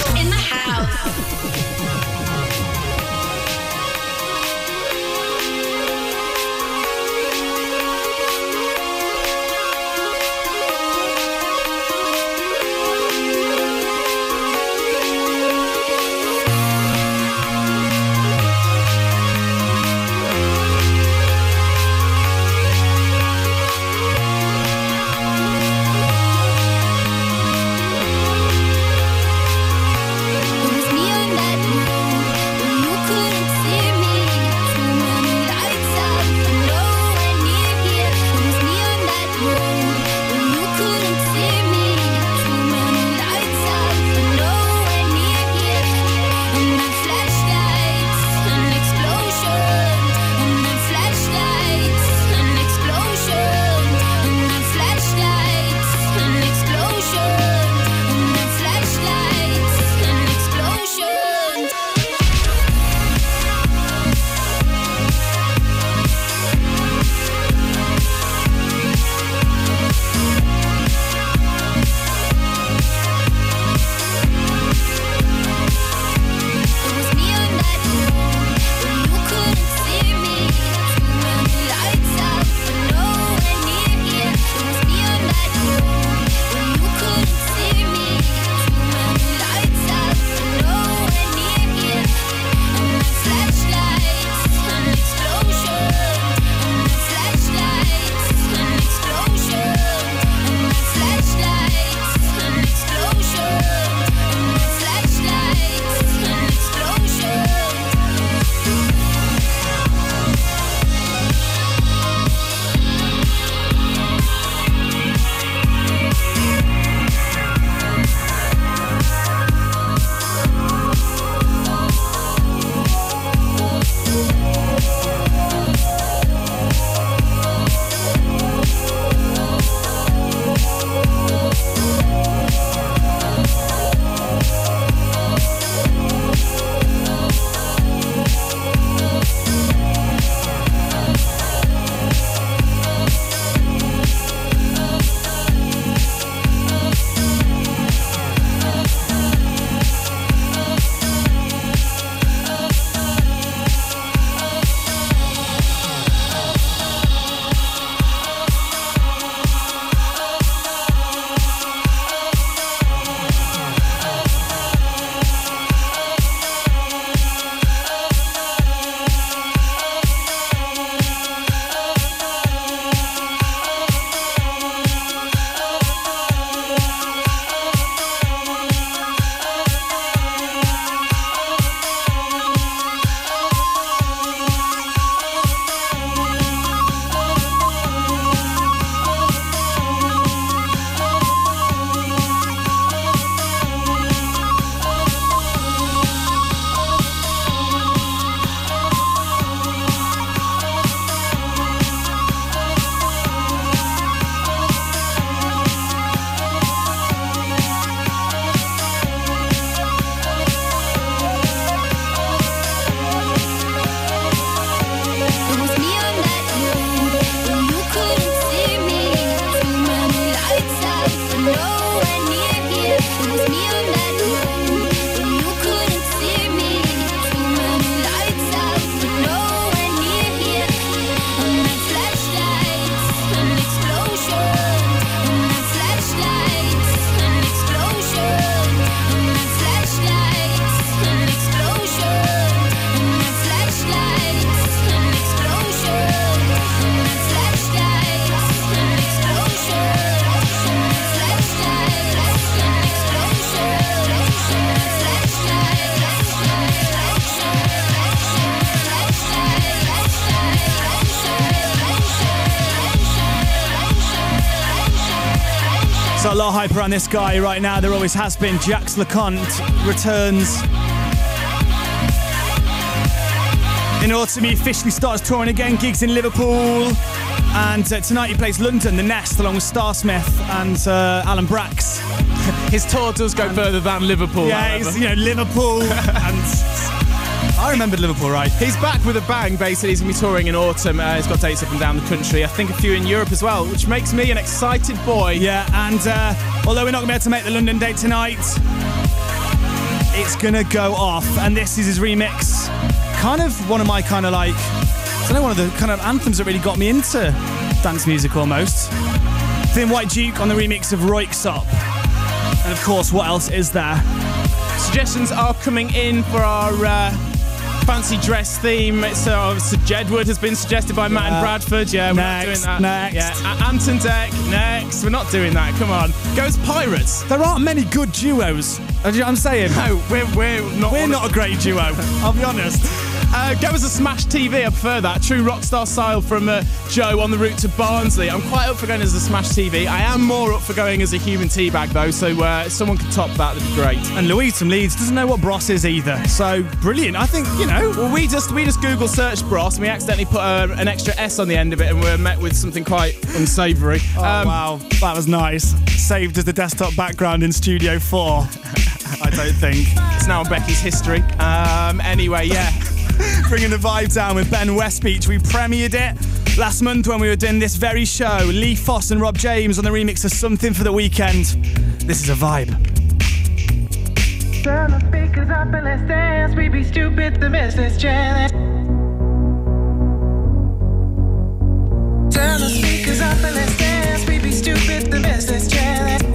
around this guy right now. There always has been. Jacques Lu Cont returns. In autumn, he officially starts touring again. Gigs in Liverpool. And uh, tonight he plays London, The Nest, along with Starsmith and uh, Alan Braxe. His tour does go further than Liverpool. Yeah, he's, you know, Liverpool and... I remembered Liverpool, right? He's back with a bang, basically. He's going to be touring in autumn. Uh, he's got dates up and down the country. I think a few in Europe as well, which makes me an excited boy. Yeah, and uh, although we're not going to be able to make the London date tonight, it's going to go off. And this is his remix. Kind of one of my kind of like, I don't know, one of the kind of anthems that really got me into dance music almost. Thin White Duke on the remix of Röyksopp. And of course, what else is there? Suggestions are coming in for our uh, fancy dress theme. So Sir Jedward has been suggested by Matt Yeah. and Bradford. Yeah, we're Next, not doing that. next. Yeah, Ant and Dec, next. We're not doing that. Come on. Goes Pirates. There aren't many good duos. You know what I'm saying? No, we're, we're not. We're not a great duo, I'll be honest. Uh, go as a Smash TV, I prefer that. True rockstar style from uh, Joe on the route to Barnsley. I'm quite up for going as a Smash TV. I am more up for going as a human teabag though, so uh, if someone could top that, that'd be great. And Louise from Leeds doesn't know what Bros is either. So brilliant. I think, you know, Well, we just we just Google searched Bros and we accidentally put uh, an extra S on the end of it and we're met with something quite unsavoury. Oh, Um, wow, that was nice. Saved as the desktop background in Studio 4. I don't think. It's now Becky's history. Um, anyway, yeah. Bringing the vibe down with Ben Westbeach. We premiered it last month when we were doing this very show. Lee Foss and Rob James on the remix of Something for the Weekend. This is a vibe. Turn the speakers up and let's dance. We be stupid, the business challenge. Turn the speakers up and let's dance. We be stupid, the business challenge.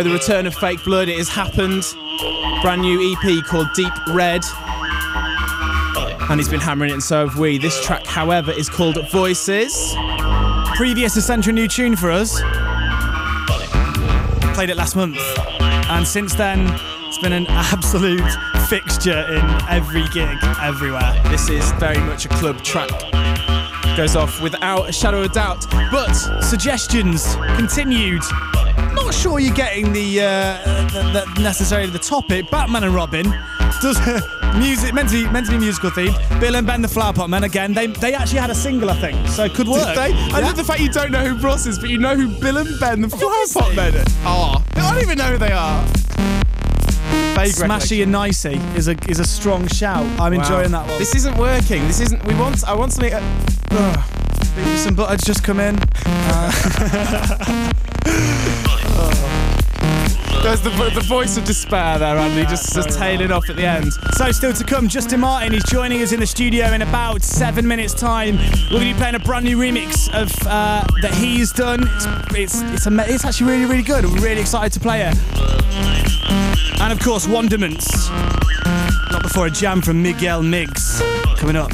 So the return of Fake Blood, it has happened. Brand new EP called Deep Red. And he's been hammering it, and so have we. This track, however, is called Voices. Previous essential new tune for us. Played it last month. And since then, it's been an absolute fixture in every gig, everywhere. This is very much a club track. Goes off without a shadow of doubt. But suggestions continued. Not sure you're getting the, uh, the, the necessarily the topic. Batman and Robin does music meant to be meant to be musical themed. Bill and Ben the Flower Pot Men again. They they actually had a single, I think, so it could work. Did they? I Yeah. love the fact you don't know who Bros is, but you know who Bill and Ben, the Flower Pot Men, are. I don't even know who they are. Vague Smashy and Nicey is a is a strong shout. I'm Wow. enjoying that one. This isn't working. This isn't. We want. I want something. Uh. Maybe some butter's just come in. There's the, the voice of despair there, Andy, just, just tailing off at the end. So still to come, Justin Martin is joining us in the studio in about seven minutes' time. We're going to be playing a brand new remix of uh, that he's done. It's it's it's, ama- it's actually really really good. We're really excited to play it. And of course, Wonderments. Not before a jam from Miguel Miggs coming up.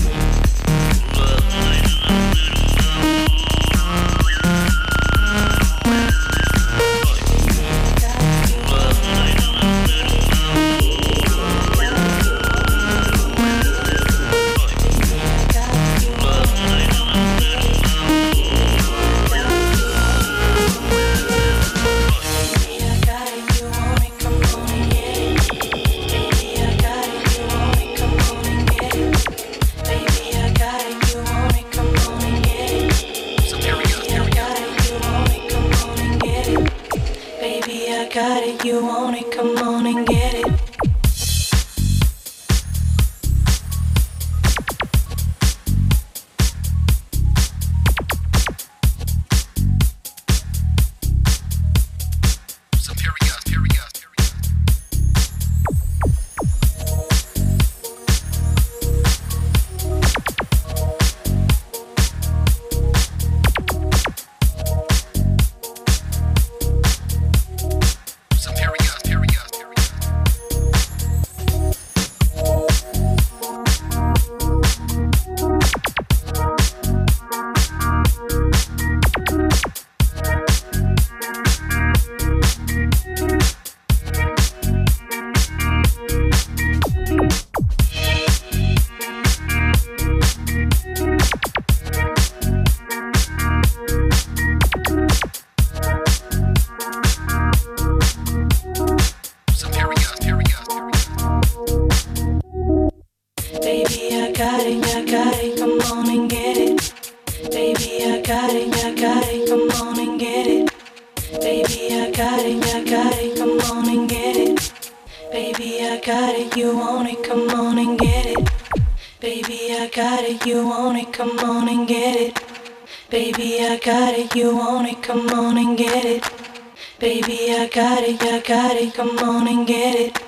Come on and get it.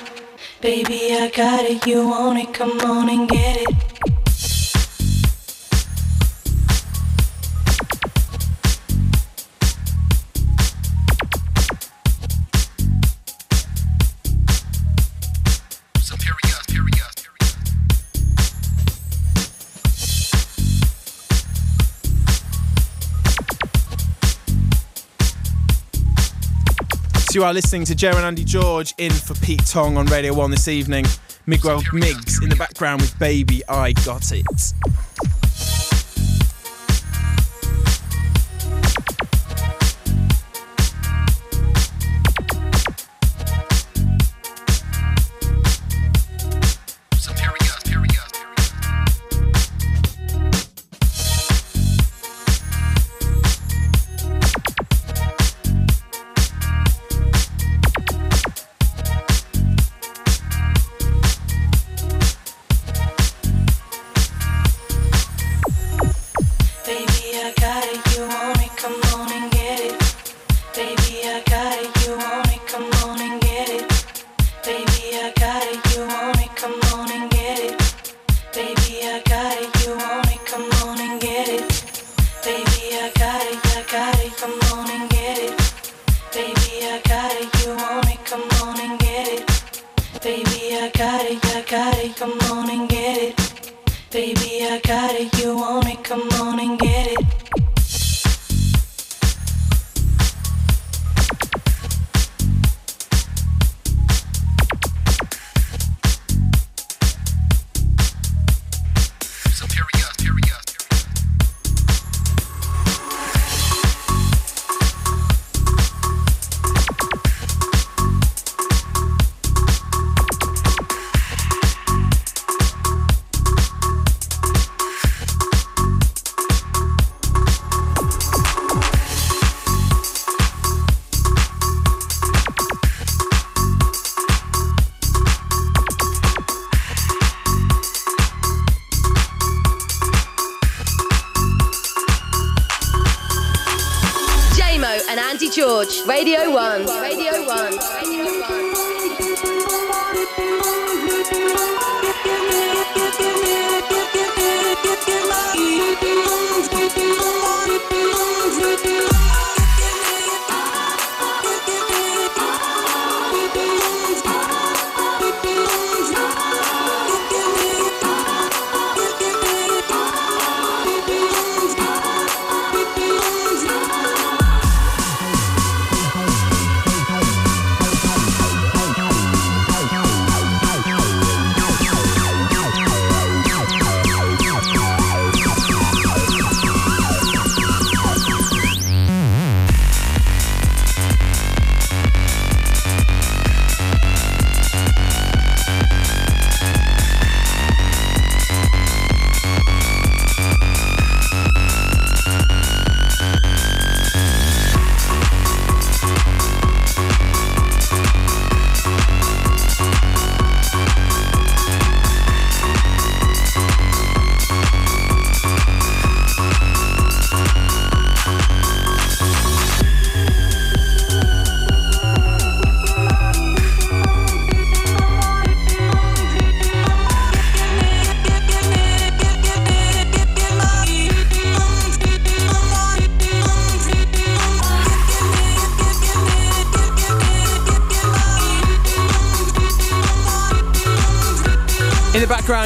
Baby, I got it, you want it, come on and get it. You are listening to Joe and Andy George in for Pete Tong on Radio 1 this evening. Miguel Miggs in the background with Baby I Got It.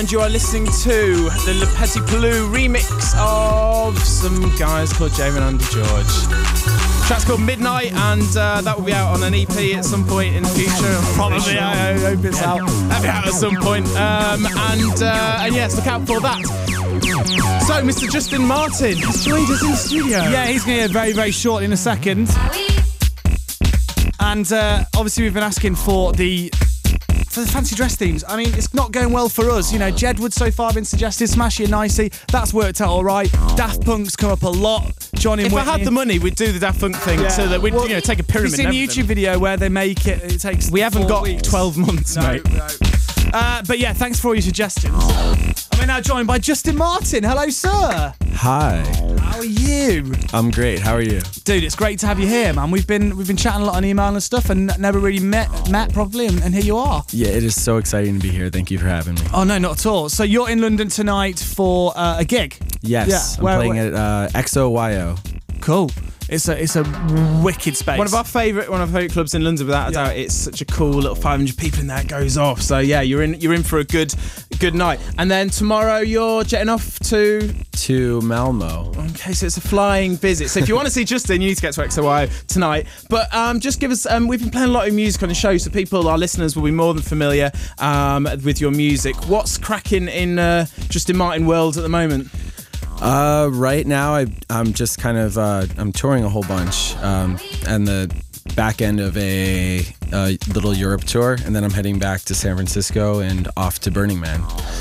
In the background, you are listening to the Le Petit Blue remix of some guys called Jamie and Andy George. Track's called Midnight, and uh, that will be out on an EP at some point in the future. Probably, I hope it's out. That'll be out at some point. Um, and uh, and yes, look out for that. So, Mr. Justin Martin has joined us in the studio. Yeah, he's going to get very, very short in a second. And uh, obviously, we've been asking for the for the fancy dress themes. I mean, it's not going well for us. You know, Jedward so far been suggested, Smashy and Nicey. That's worked out all right. Daft Punk's come up a lot. Johnny If I had the money, we'd do the Daft Punk thing Yeah. so that we'd Well, you know take a pyramid. Have you and seen the. YouTube video where they make it? It takes. We haven't four got weeks. 12 months, No, mate. no. Uh, but yeah, thanks for all your suggestions. We're now joined by Justin Martin. Hello, sir. Hi, How are you, I'm great. How are you? dude? It's great to have you here, man. We've been we've been chatting a lot on email and stuff, and never really met met properly, and, and here you are. Yeah, it is so exciting to be here. Thank you for having me. Oh no, not at all. So you're in London tonight for uh, a gig. Yes, Yeah, I'm where- playing where- at uh, XOYO. Cool. It's a it's a wicked space. One of our favourite one of our favourite clubs in London, without a doubt. It's such a cool little 500 people in there. It goes off. So yeah, you're in you're in for a good good night. And then tomorrow you're jetting off to. To Malmo. Okay, so it's a flying visit. So if you want to see Justin, you need to get to XOYO tonight. But um, just give us. Um, we've been playing a lot of music on the show, so people, our listeners, will be more than familiar um, with your music. What's cracking in uh, Justin Martin world at the moment? Uh, right now, I, I'm just kind of uh, I'm touring a whole bunch, um, and the back end of a, uh little Europe tour, and then I'm heading back to San Francisco and off to Burning Man.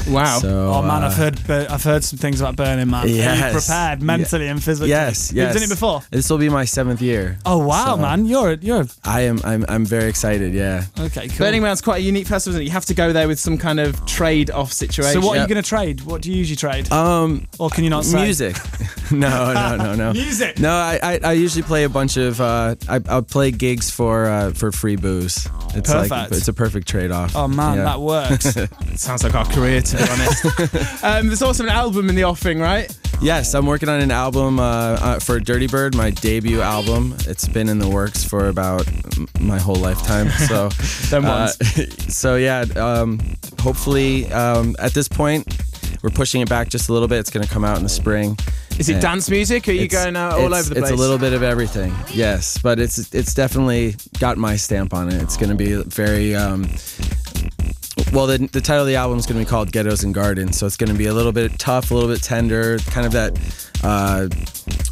Wow. So, oh man, uh, I've heard I've heard some things about Burning Man. Are you Yes. prepared mentally and physically? Yes, yes. You've done it before. This will be my seventh year. Oh wow, So, man, you're you're I am. I'm. I'm very excited. Yeah. okay. Cool. Burning Man's quite a unique festival. Isn't it? You have to go there with some kind of trade-off situation. So what are you going to trade? What do you usually trade? Um, or can you not say? music. no, no, no, no. Music. No, I, I, I usually play a bunch of. Uh, I, I'll play gigs for uh, for free booze. It's like it's a perfect trade off. Oh man, that works. It sounds like our career, to be honest. um, there's also an album in the offing, right? Yes, I'm working on an album uh, uh, for Dirtybird, my debut album. It's been in the works for about my whole lifetime. So, uh, so yeah, um, hopefully um, at this point we're pushing it back just a little bit. It's going to come out in the spring. Is it dance music? Or are you it's- going uh, all it's- over the place? It's a little bit of everything, yes, but it's it's definitely got my stamp on it. It's going to be very. Um, well, the, the title of the album is going to be called Ghettos and Gardens, so it's going to be a little bit tough, a little bit tender, kind of that uh,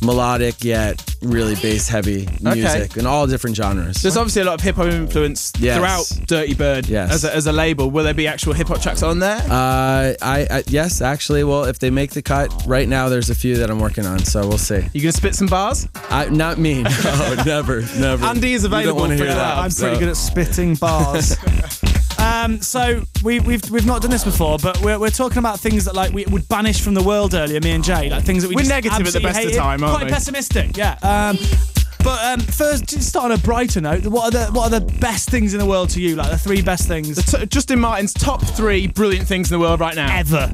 melodic yet really bass heavy music in all different genres. There's obviously a lot of hip hop influence Yes. throughout Dirtybird Yes. as, a, as a label. Will there be actual hip hop tracks on there? Uh, I, I yes, actually, well, if they make the cut, right now there's a few that I'm working on, so we'll see. You gonna spit some bars? I, not me. No, never, never. Andy is You don't available wanna for hear that. that. I'm pretty good at spitting bars. um, so we, we've we've not done this before, but we're, we're talking about things that like we would banish from the world earlier. Me and Jay, like things that we We're just negative at the absolutely best of hated. time, aren't Quite we? pessimistic, yeah. Um, but um, first, just start on a brighter note. What are the what are the best things in the world to you? Like the three best things T- Justin Martin's top three brilliant things in the world right now. ever.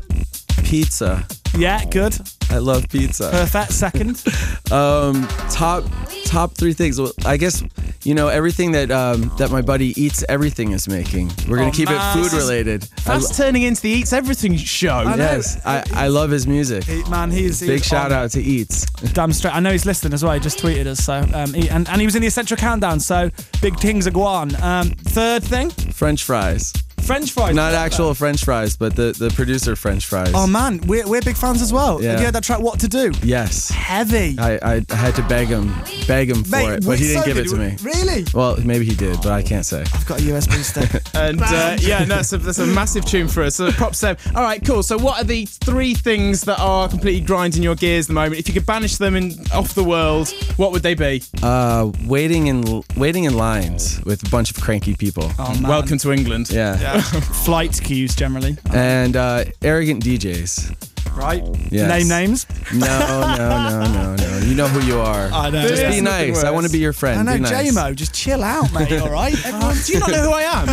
Pizza. Yeah, good, I love pizza. perfect. Second, Um, top top three things. Well, I guess you know everything that um, that my buddy eats everything is making. We're gonna Oh, keep man. it food related. That's turning into the Eats Everything show. I yes, I, I love his music. He- man, he's, he's Big shout on out to Eats. Damn straight. I know he's listening as well. He just tweeted us. So um, he, and, and he was in the Essential Countdown. So big things are going. Um, third thing, French fries. French fries. Not actual that. French fries, but the, the producer French fries. Oh man, we're, we're big fans as well. Yeah. Have you heard that track? What to do? yes. Heavy. I, I, I had to beg him, beg him for it, but he didn't so give it to we- me. Really? Well, maybe he did, but I can't say. I've got a USB stick. And uh, yeah, no, that's a, that's a massive tune for us. So props to them. All right, cool. So what are the three things that are completely grinding your gears at the moment? If you could banish them in, off the world, what would they be? Uh, waiting in waiting in lines with a bunch of cranky people. Oh man. Welcome to England. Yeah. Yeah. Flight queues generally. And uh, arrogant DJs. Right. Yes. Name names. No, no, no, no, no. You know who you are. I know. Just be nice. I want to be your friend. I know, be nice. Jaymo. Just chill out, mate. All right. Everyone, Do you not know who I am?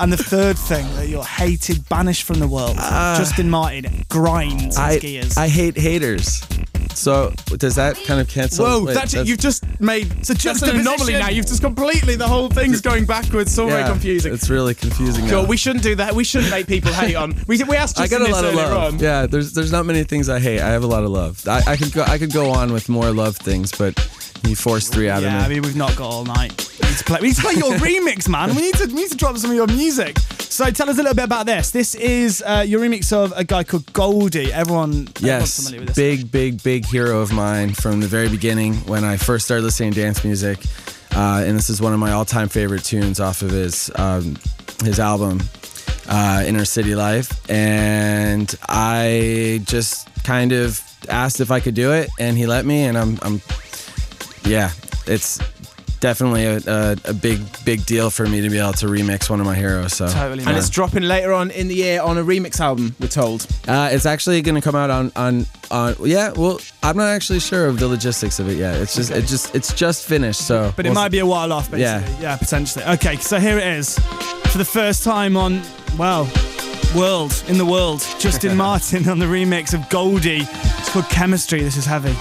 And the third thing that you're hated, banished from the world. Justin Martin grinds his Uh, I, gears. I hate haters. So does that kind of cancel? Whoa, wait, that's, that's- you've just made It's a that's an anomaly now. You've just completely the whole thing's going backwards. It's all very confusing. It's really confusing. Sure, now. we shouldn't do that. We shouldn't make people hate on. We, we asked I got a lot of love. on. Yeah, there's there's not many things I hate. I have a lot of love. I, I could go I could go on with more love things, but you forced three out yeah, of I mean, we've not got all night. We need to play, we need to play your remix, man. We need to we need to drop some of your music. So tell us a little bit about this. This is uh, your remix of a guy called Goldie. Everyone, Yes, familiar with this. big, big, big hero of mine from the very beginning when I first started listening to dance music, uh, and this is one of my all-time favorite tunes off of his um, his album, uh, Inner City Life, and I just kind of asked if I could do it, and he let me, and I'm, I'm yeah, it's definitely a, a, a big, big deal for me to be able to remix one of my heroes. So Totally, And it's dropping later on in the year on a remix album. We're told. Uh, it's actually going to come out on on on. Yeah, well, I'm not actually sure of the logistics of it yet. It's just it just it's just finished. So, But it might be a while off, basically. Yeah. yeah, potentially. Okay, so here it is. For the first time on, well, world, in the world, Justin Martin on the remix of Goldie. It's called Chemistry. This is heavy.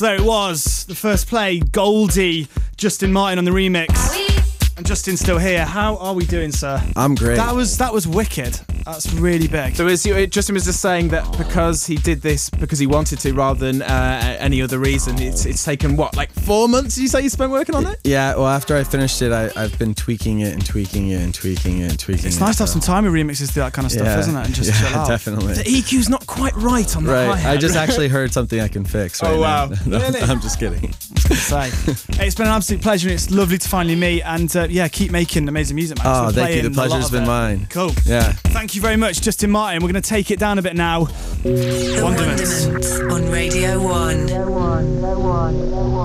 So there it was, the first play, Goldie, Justin Martin on the remix. And Justin's still here. How are we doing, sir? I'm great. That was that was wicked. That's really big. So is you, Justin was just saying that because he did this because he wanted to rather than uh, any other reason, it's it's taken what like four months? Did you say you spent working on it? Yeah, well, after I finished it, I, I've been tweaking it and tweaking it and tweaking it and tweaking it. It's it. nice to have so- some time with remixes to do that kind of stuff, Yeah. isn't it? And just Yeah, chill out. definitely. The EQ's not quite right on the Right, hi-hat. I just actually heard something I can fix. Right Oh, wow. now. No, Really? I'm just kidding. Say. Hey, it's been an absolute pleasure and it's lovely to finally meet and uh, yeah, keep making amazing music, man. Oh, We're thank you. The playing a lot pleasure's of been mine. Cool. Yeah. Thank you very much, Justin Martin. We're going to take it down a bit now. The Wonderments. on Radio 1.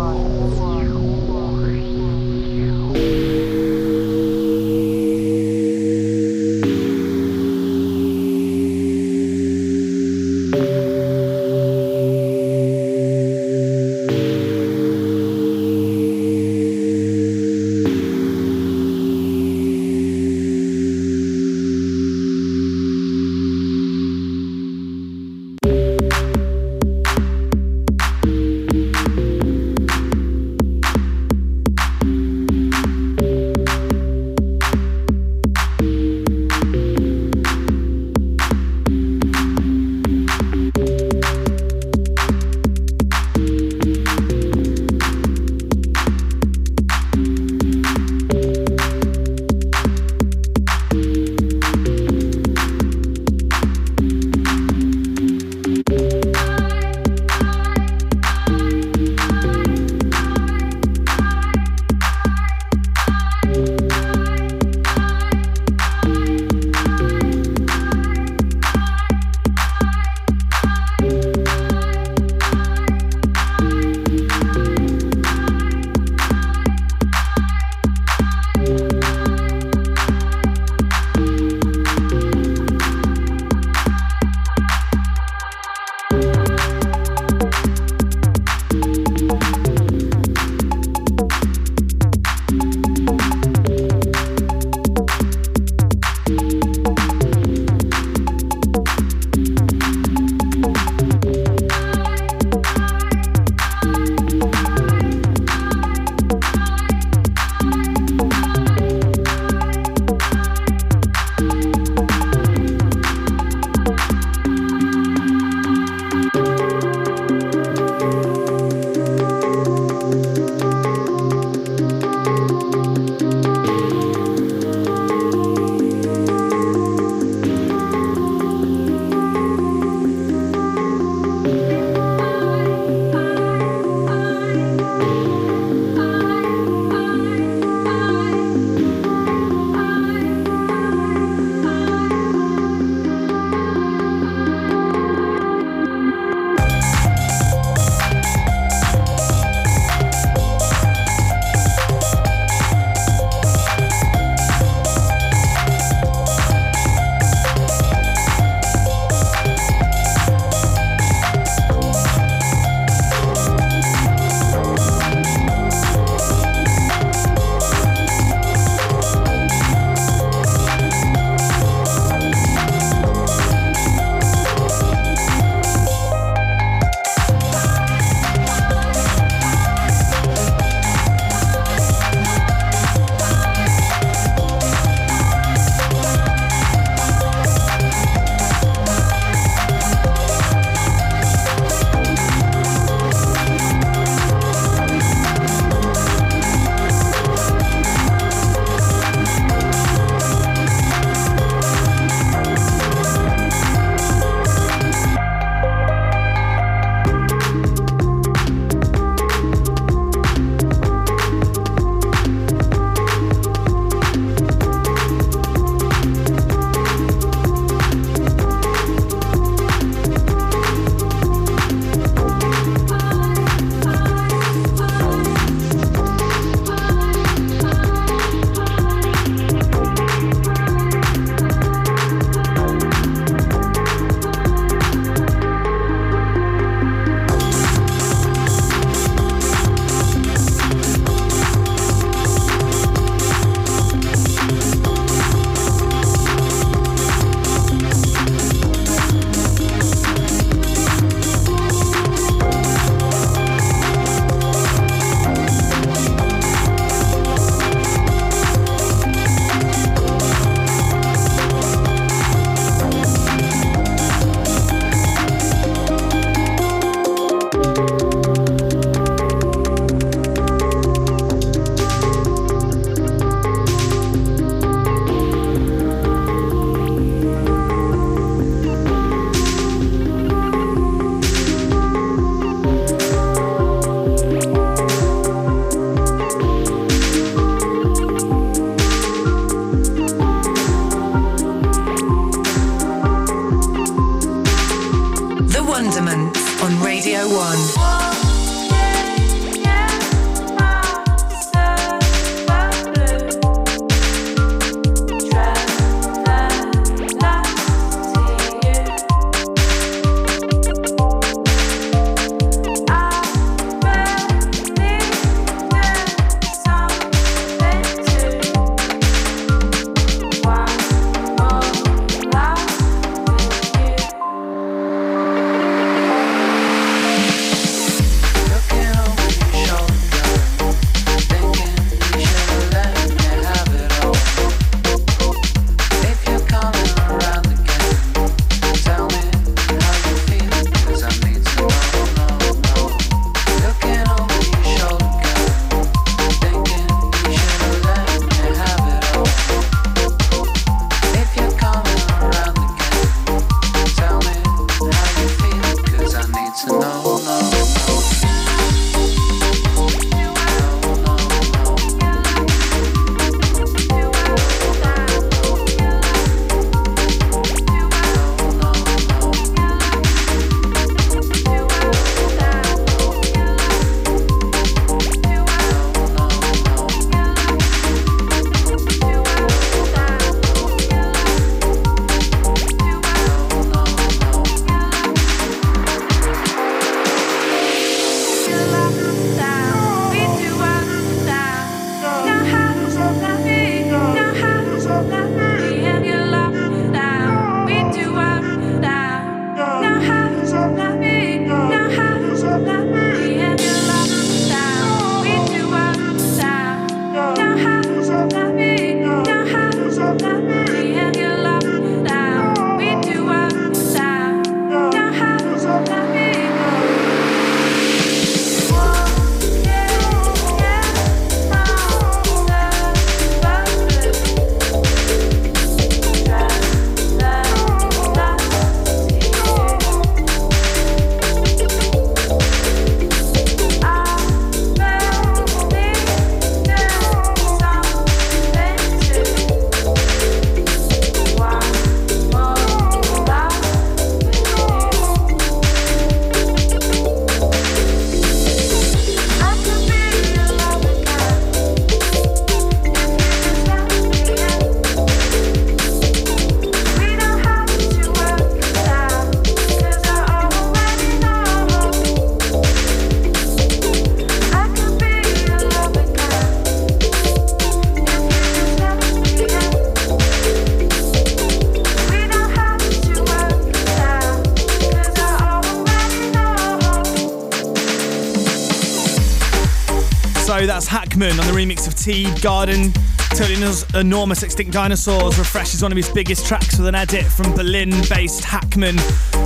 Garden. Totally enormous Extinct Dinosaurs refreshes one of his biggest tracks with an edit from Berlin based Hackman,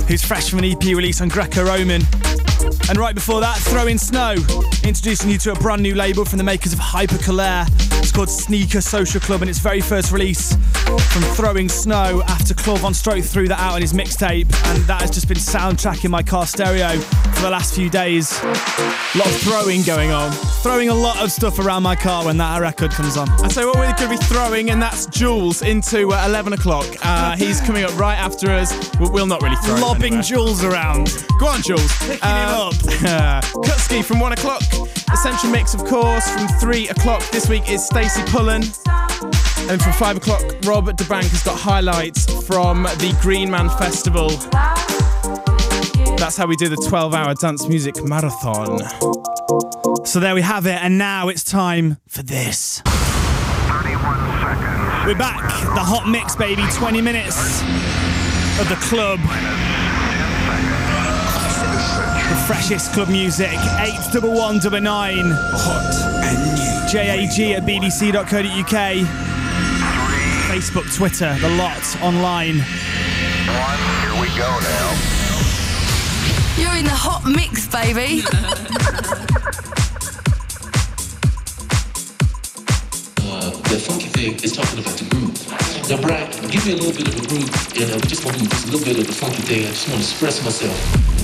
who's fresh from an EP release on Greco Roman. And right before that, Throwing Snow, introducing you to a brand new label from the makers of Hypercolour. It's called Sneaker Social Club, and its very first release from Throwing Snow after Claude VonStroke threw that out on his mixtape, and that has just been soundtracking my car stereo for the last few days. A lot of throwing going on. Throwing a lot of stuff around my car when that record comes on. I say what we're going to be throwing, and that's Jules into uh, 11 o'clock. Uh, he's coming up right after us. We'll, not really throw Lobbing. Jules around. Go on, Jules. Picking him up. Kutski from 1 o'clock. Essential Mix, of course, from 3 o'clock. This week is Stacey Pullen. And from 5 o'clock, Rob DeBank has got highlights from the Green Man Festival. That's how we do the 12 hour dance music marathon. So there we have it, and now it's time for this. We're back. The hot mix, baby. 20 minutes of the club. The freshest club music. 81199. Hot and new. JAG at bbc.co.uk. Facebook, Twitter, the lot online. One, Here we go now. You're in the hot mix, baby. uh, the funky thing is talking about the groove. Now, Brian, give me a little bit of a groove, and I just want to do just a little bit of the funky thing. I just want to express myself.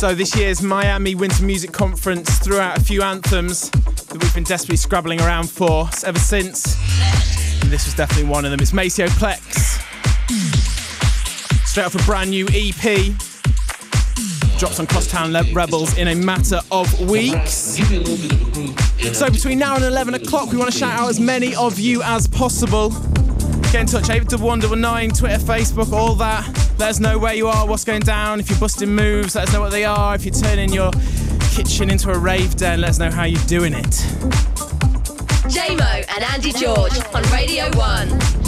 So this year's Miami Winter Music Conference threw out a few anthems that we've been desperately scrabbling around for ever since. And this was definitely one of them. It's Maceo Plex. Straight off a brand new EP. Drops on Crosstown Rebels in a matter of weeks. So between now and 11 o'clock, we want to shout out as many of you as possible. Get in touch, 81199, Twitter, Facebook, all that. Let us know where you are, what's going down. If you're busting moves, let us know what they are. If you're turning your kitchen into a rave den, let us know how you're doing it. Jaymo and Andy George on Radio 1.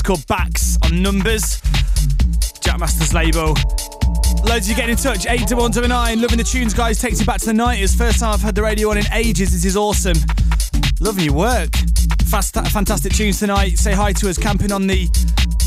It's called Backs on Numbers. Jackmaster's label. Loads of you getting in touch. 81109. Loving the tunes, guys. Takes you back to the 90s. First time I've had the radio on in ages. This is awesome. Loving your work. Fast, fantastic tunes tonight. Say hi to us camping on the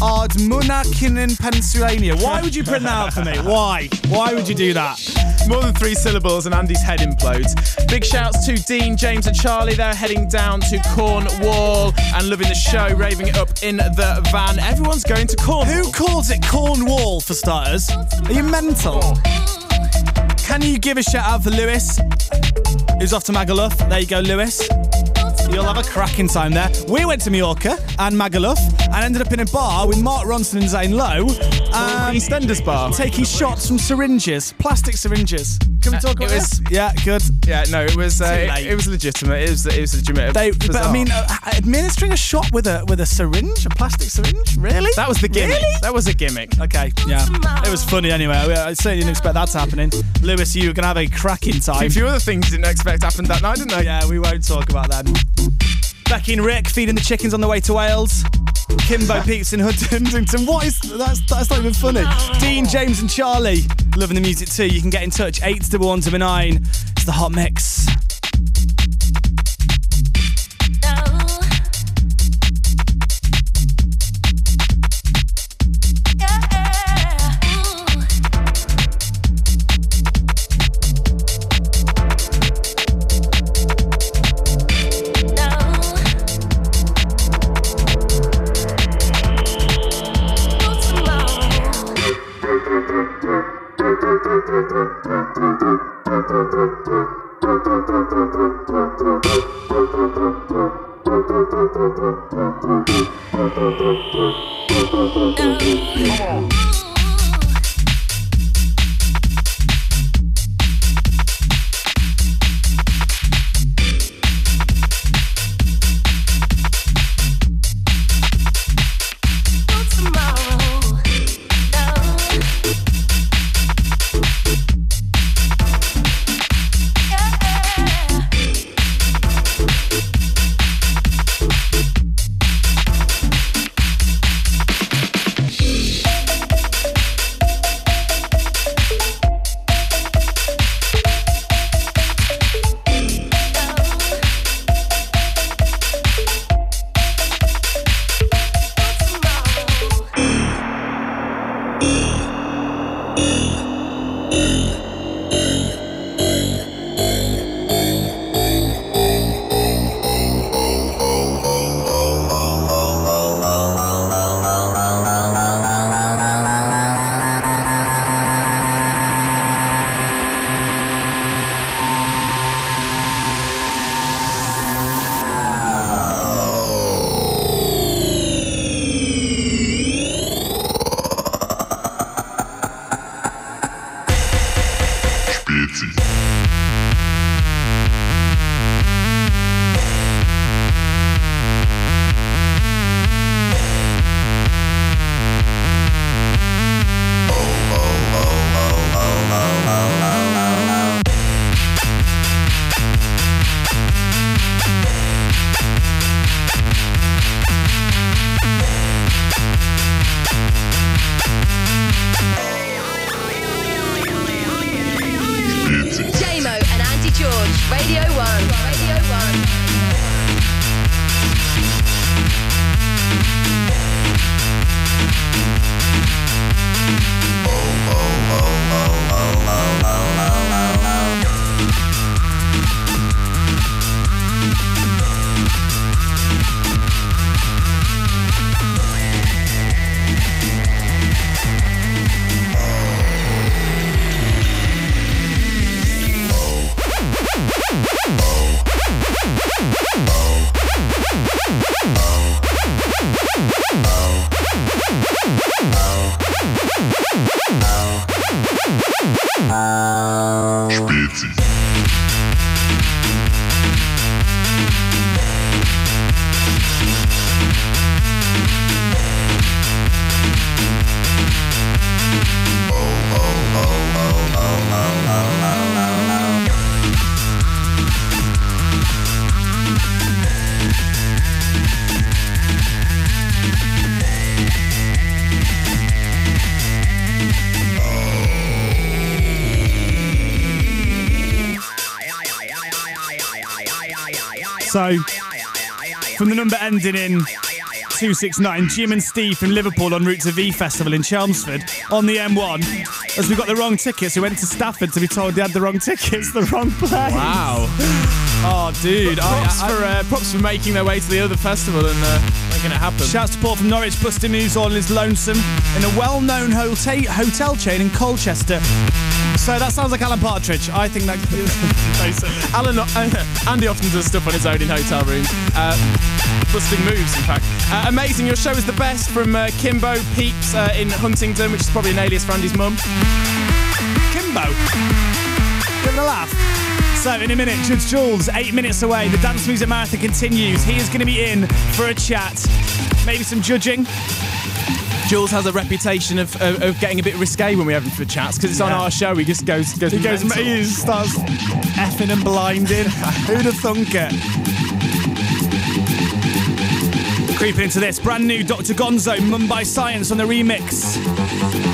Ardmunakin in Pennsylvania. Why would you print that out for me? Why? Why would you do that? More than three syllables and Andy's head implodes. Big shouts to Dean, James, and Charlie. They're heading down to Cornwall and loving the show, raving it up in the van. Everyone's going to Cornwall. Who calls it Cornwall for starters? Are you mental? Can you give a shout out for Lewis, who's off to Magaluf? There you go, Lewis. You'll have a cracking time there. We went to Mallorca and Magaluf and ended up in a bar with Mark Ronson and Zane Lowe. Um, EastEnders bar. Taking shots from syringes, plastic syringes. Can we talk Uh, about was- this? Yeah, good. Yeah, no, it was uh, it, it, was legitimate. It was it was legitimate. They, but I mean, uh, administering a shot with a with a syringe, a plastic syringe, really? That was the gimmick. Really? That was a gimmick. Okay, yeah, it was funny anyway. I uh, certainly didn't expect that to happening. Lewis, you were gonna have a cracking time. A few other things didn't expect happened that night, didn't they? Yeah, we won't talk about that. Becky and Rick feeding the chickens on the way to Wales. Kimbo Peeps in Huntingdon. What is that's that's not even funny. Dean, James, and Charlie loving the music too. You can get in touch 819 the hot mix. The number ending in 269, Jim and Steve from Liverpool en route to V Festival in Chelmsford on the M1. As we got the wrong tickets, we went to Stafford to be told they had the wrong tickets, the wrong place. Wow. Oh, dude. Props, I- I- for, uh, props for making their way to the other festival and uh, making it happen. Shouts to Paul from Norwich, busting news all is lonesome in a well-known hotel hotel chain in Colchester. So that sounds like Alan Partridge. I think that. Alan, uh, Andy often does stuff on his own in hotel rooms. Uh, busting moves, in fact. Uh, amazing. Your show is the best from uh, Kimbo Peeps uh, in Huntingdon, which is probably an alias for Andy's mum. Kimbo. Give it a laugh. So, in a minute, Judge Jules, eight minutes away. The Dance Music Marathon continues. He is going to be in for a chat, maybe some judging. Jules has a reputation of, of, of getting a bit risque when we have him for chats because it's on our show. He just goes goes. He goes, mental. he starts effing and blinding. Who'd have thunk it? Creeping into this, brand new Dr. Gonzo, Mumbai Science on the remix.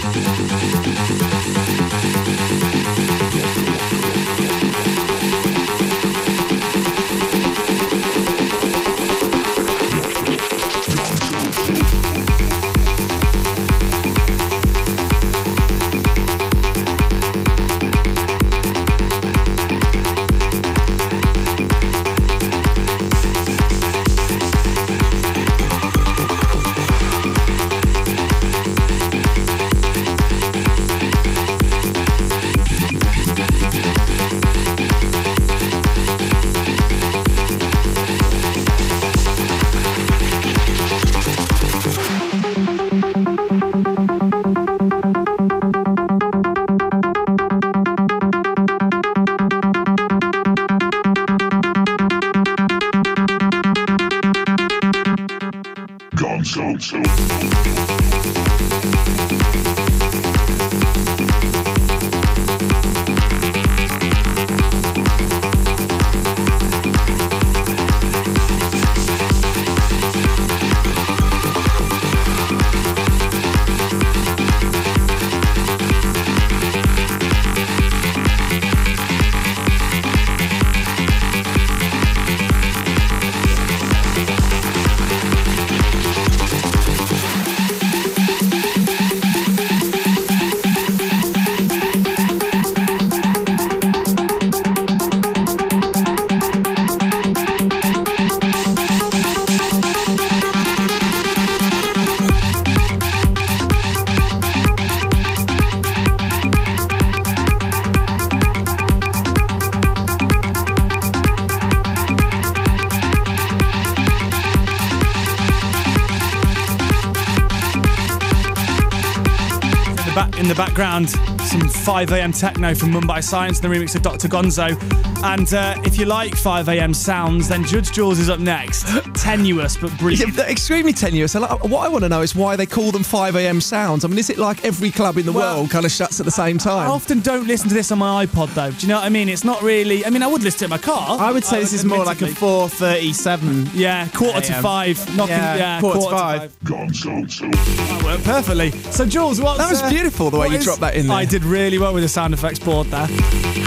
Background, some 5am techno from Mumbai Science, and the remix of Dr. Gonzo. And uh, if you like 5am sounds, then Judge Jules is up next. Tenuous but Yeah, brilliant. they're extremely tenuous. What I want to know is why they call them 5 a.m. sounds. I mean, is it like every club in the Well, world kind of shuts at the same time? I time? often don't listen to this on my iPod though. Do you know what I mean? It's not really. I mean, I would listen to it in my car. I would say this is more like a 4:37. Yeah, quarter to five. Knocking, Yeah, yeah, quarter to five. That worked perfectly. So, Jules, what's That was uh, beautiful, the way you is- dropped that in there. I did really well with the sound effects board there.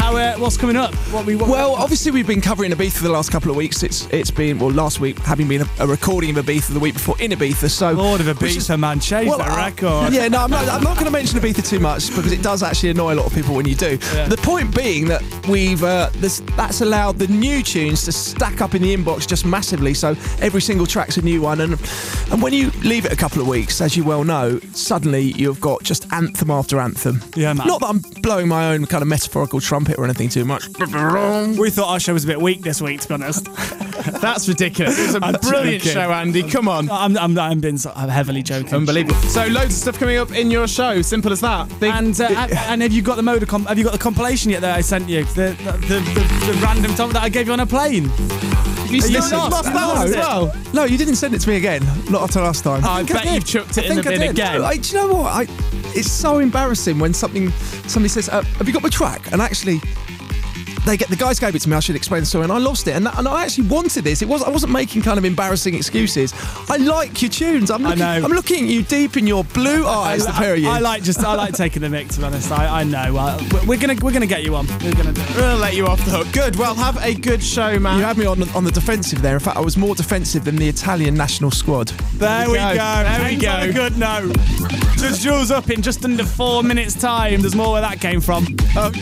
How? Uh, what's coming up? What we? What Well, obviously we've been covering Ibiza for the last couple of weeks. It's it's been well last week having been a, a recording of Ibiza the week before in Ibiza. So Lord of Ibiza, man, change Well, the uh, record. Yeah, no, I'm not, I'm not going to mention Ibiza too much because it does actually annoy a lot of people when you do. Yeah. The point being that we've uh, this, that's allowed the new tunes to stack up in the inbox just massively. So every single track's a new one, and and when you leave it a couple of weeks, as you well know, suddenly you've got just anthem after anthem. Yeah, man. Not that I'm blowing my own kind of metaphorical trumpet or anything too much. We thought our show was a bit weak this week, to be honest. That's ridiculous. It was a I'm brilliant joking. show, Andy. Come on. I'm, I'm, I'm being so, I'm heavily joking. Unbelievable. So loads of stuff coming up in your show. Simple as that. Big, And, uh, and and have you got the motor comp- have you got the compilation yet that I sent you? The the, the, the, the random time that I gave you on a plane. you Are you still lost? lost that No, one as well. No, you didn't send it to me again. Not after last time. I, think I bet did. you've chucked it I in the think I bin did. again. I, do you know what? I, it's so embarrassing when something somebody says, uh, "Have you got my track?" And actually, they get the guys gave it to me. I should explain the story, and I lost it. And, that, and I actually wanted this. It was I wasn't making kind of embarrassing excuses. I like your tunes. I'm looking, know. I'm looking at you deep in your blue eyes. the pair of you. I like just I like taking the mic to be honest. I, I know. Uh, we're- we're gonna we're gonna get you on. We're gonna. We'll let you off the hook. Good. Well, have a good show, man. You had me on on the defensive there. In fact, I was more defensive than the Italian national squad. There we go. There we Ends on go. a good note. Just Jules up in just under four minutes' time. There's more where that came from. Um,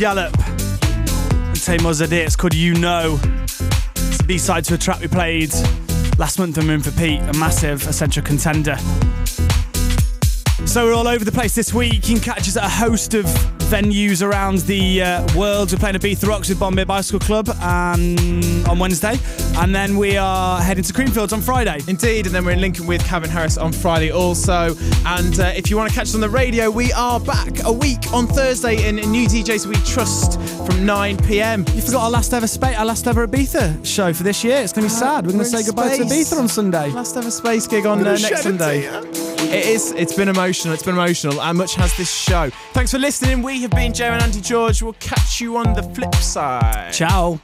Yallop and Tamar Zadir. It's called You Know. It's a B-side to a track we played last month on Moon for Pete, a massive essential contender. So we're all over the place this week. You can catch us at a host of venues around the uh, world. We're playing at the Rocks with Bombay Bicycle Club um, on Wednesday, and then we are heading to Creamfields on Friday. Indeed, and then we're in Lincoln with Calvin Harris on Friday also. And uh, if you want to catch us on the radio, we are back a week on Thursday in New DJs We Trust from 9 p.m. You forgot our last ever spa- our last ever Ibiza show for this year. It's going to be sad. We're going to say goodbye to. Ibiza on Sunday. Last ever space gig on uh, next Sunday. It is. It's been emotional. It's been emotional, and much has this show. Thanks for listening. We have been Joe and Andy George. We'll catch you on the flip side. Ciao.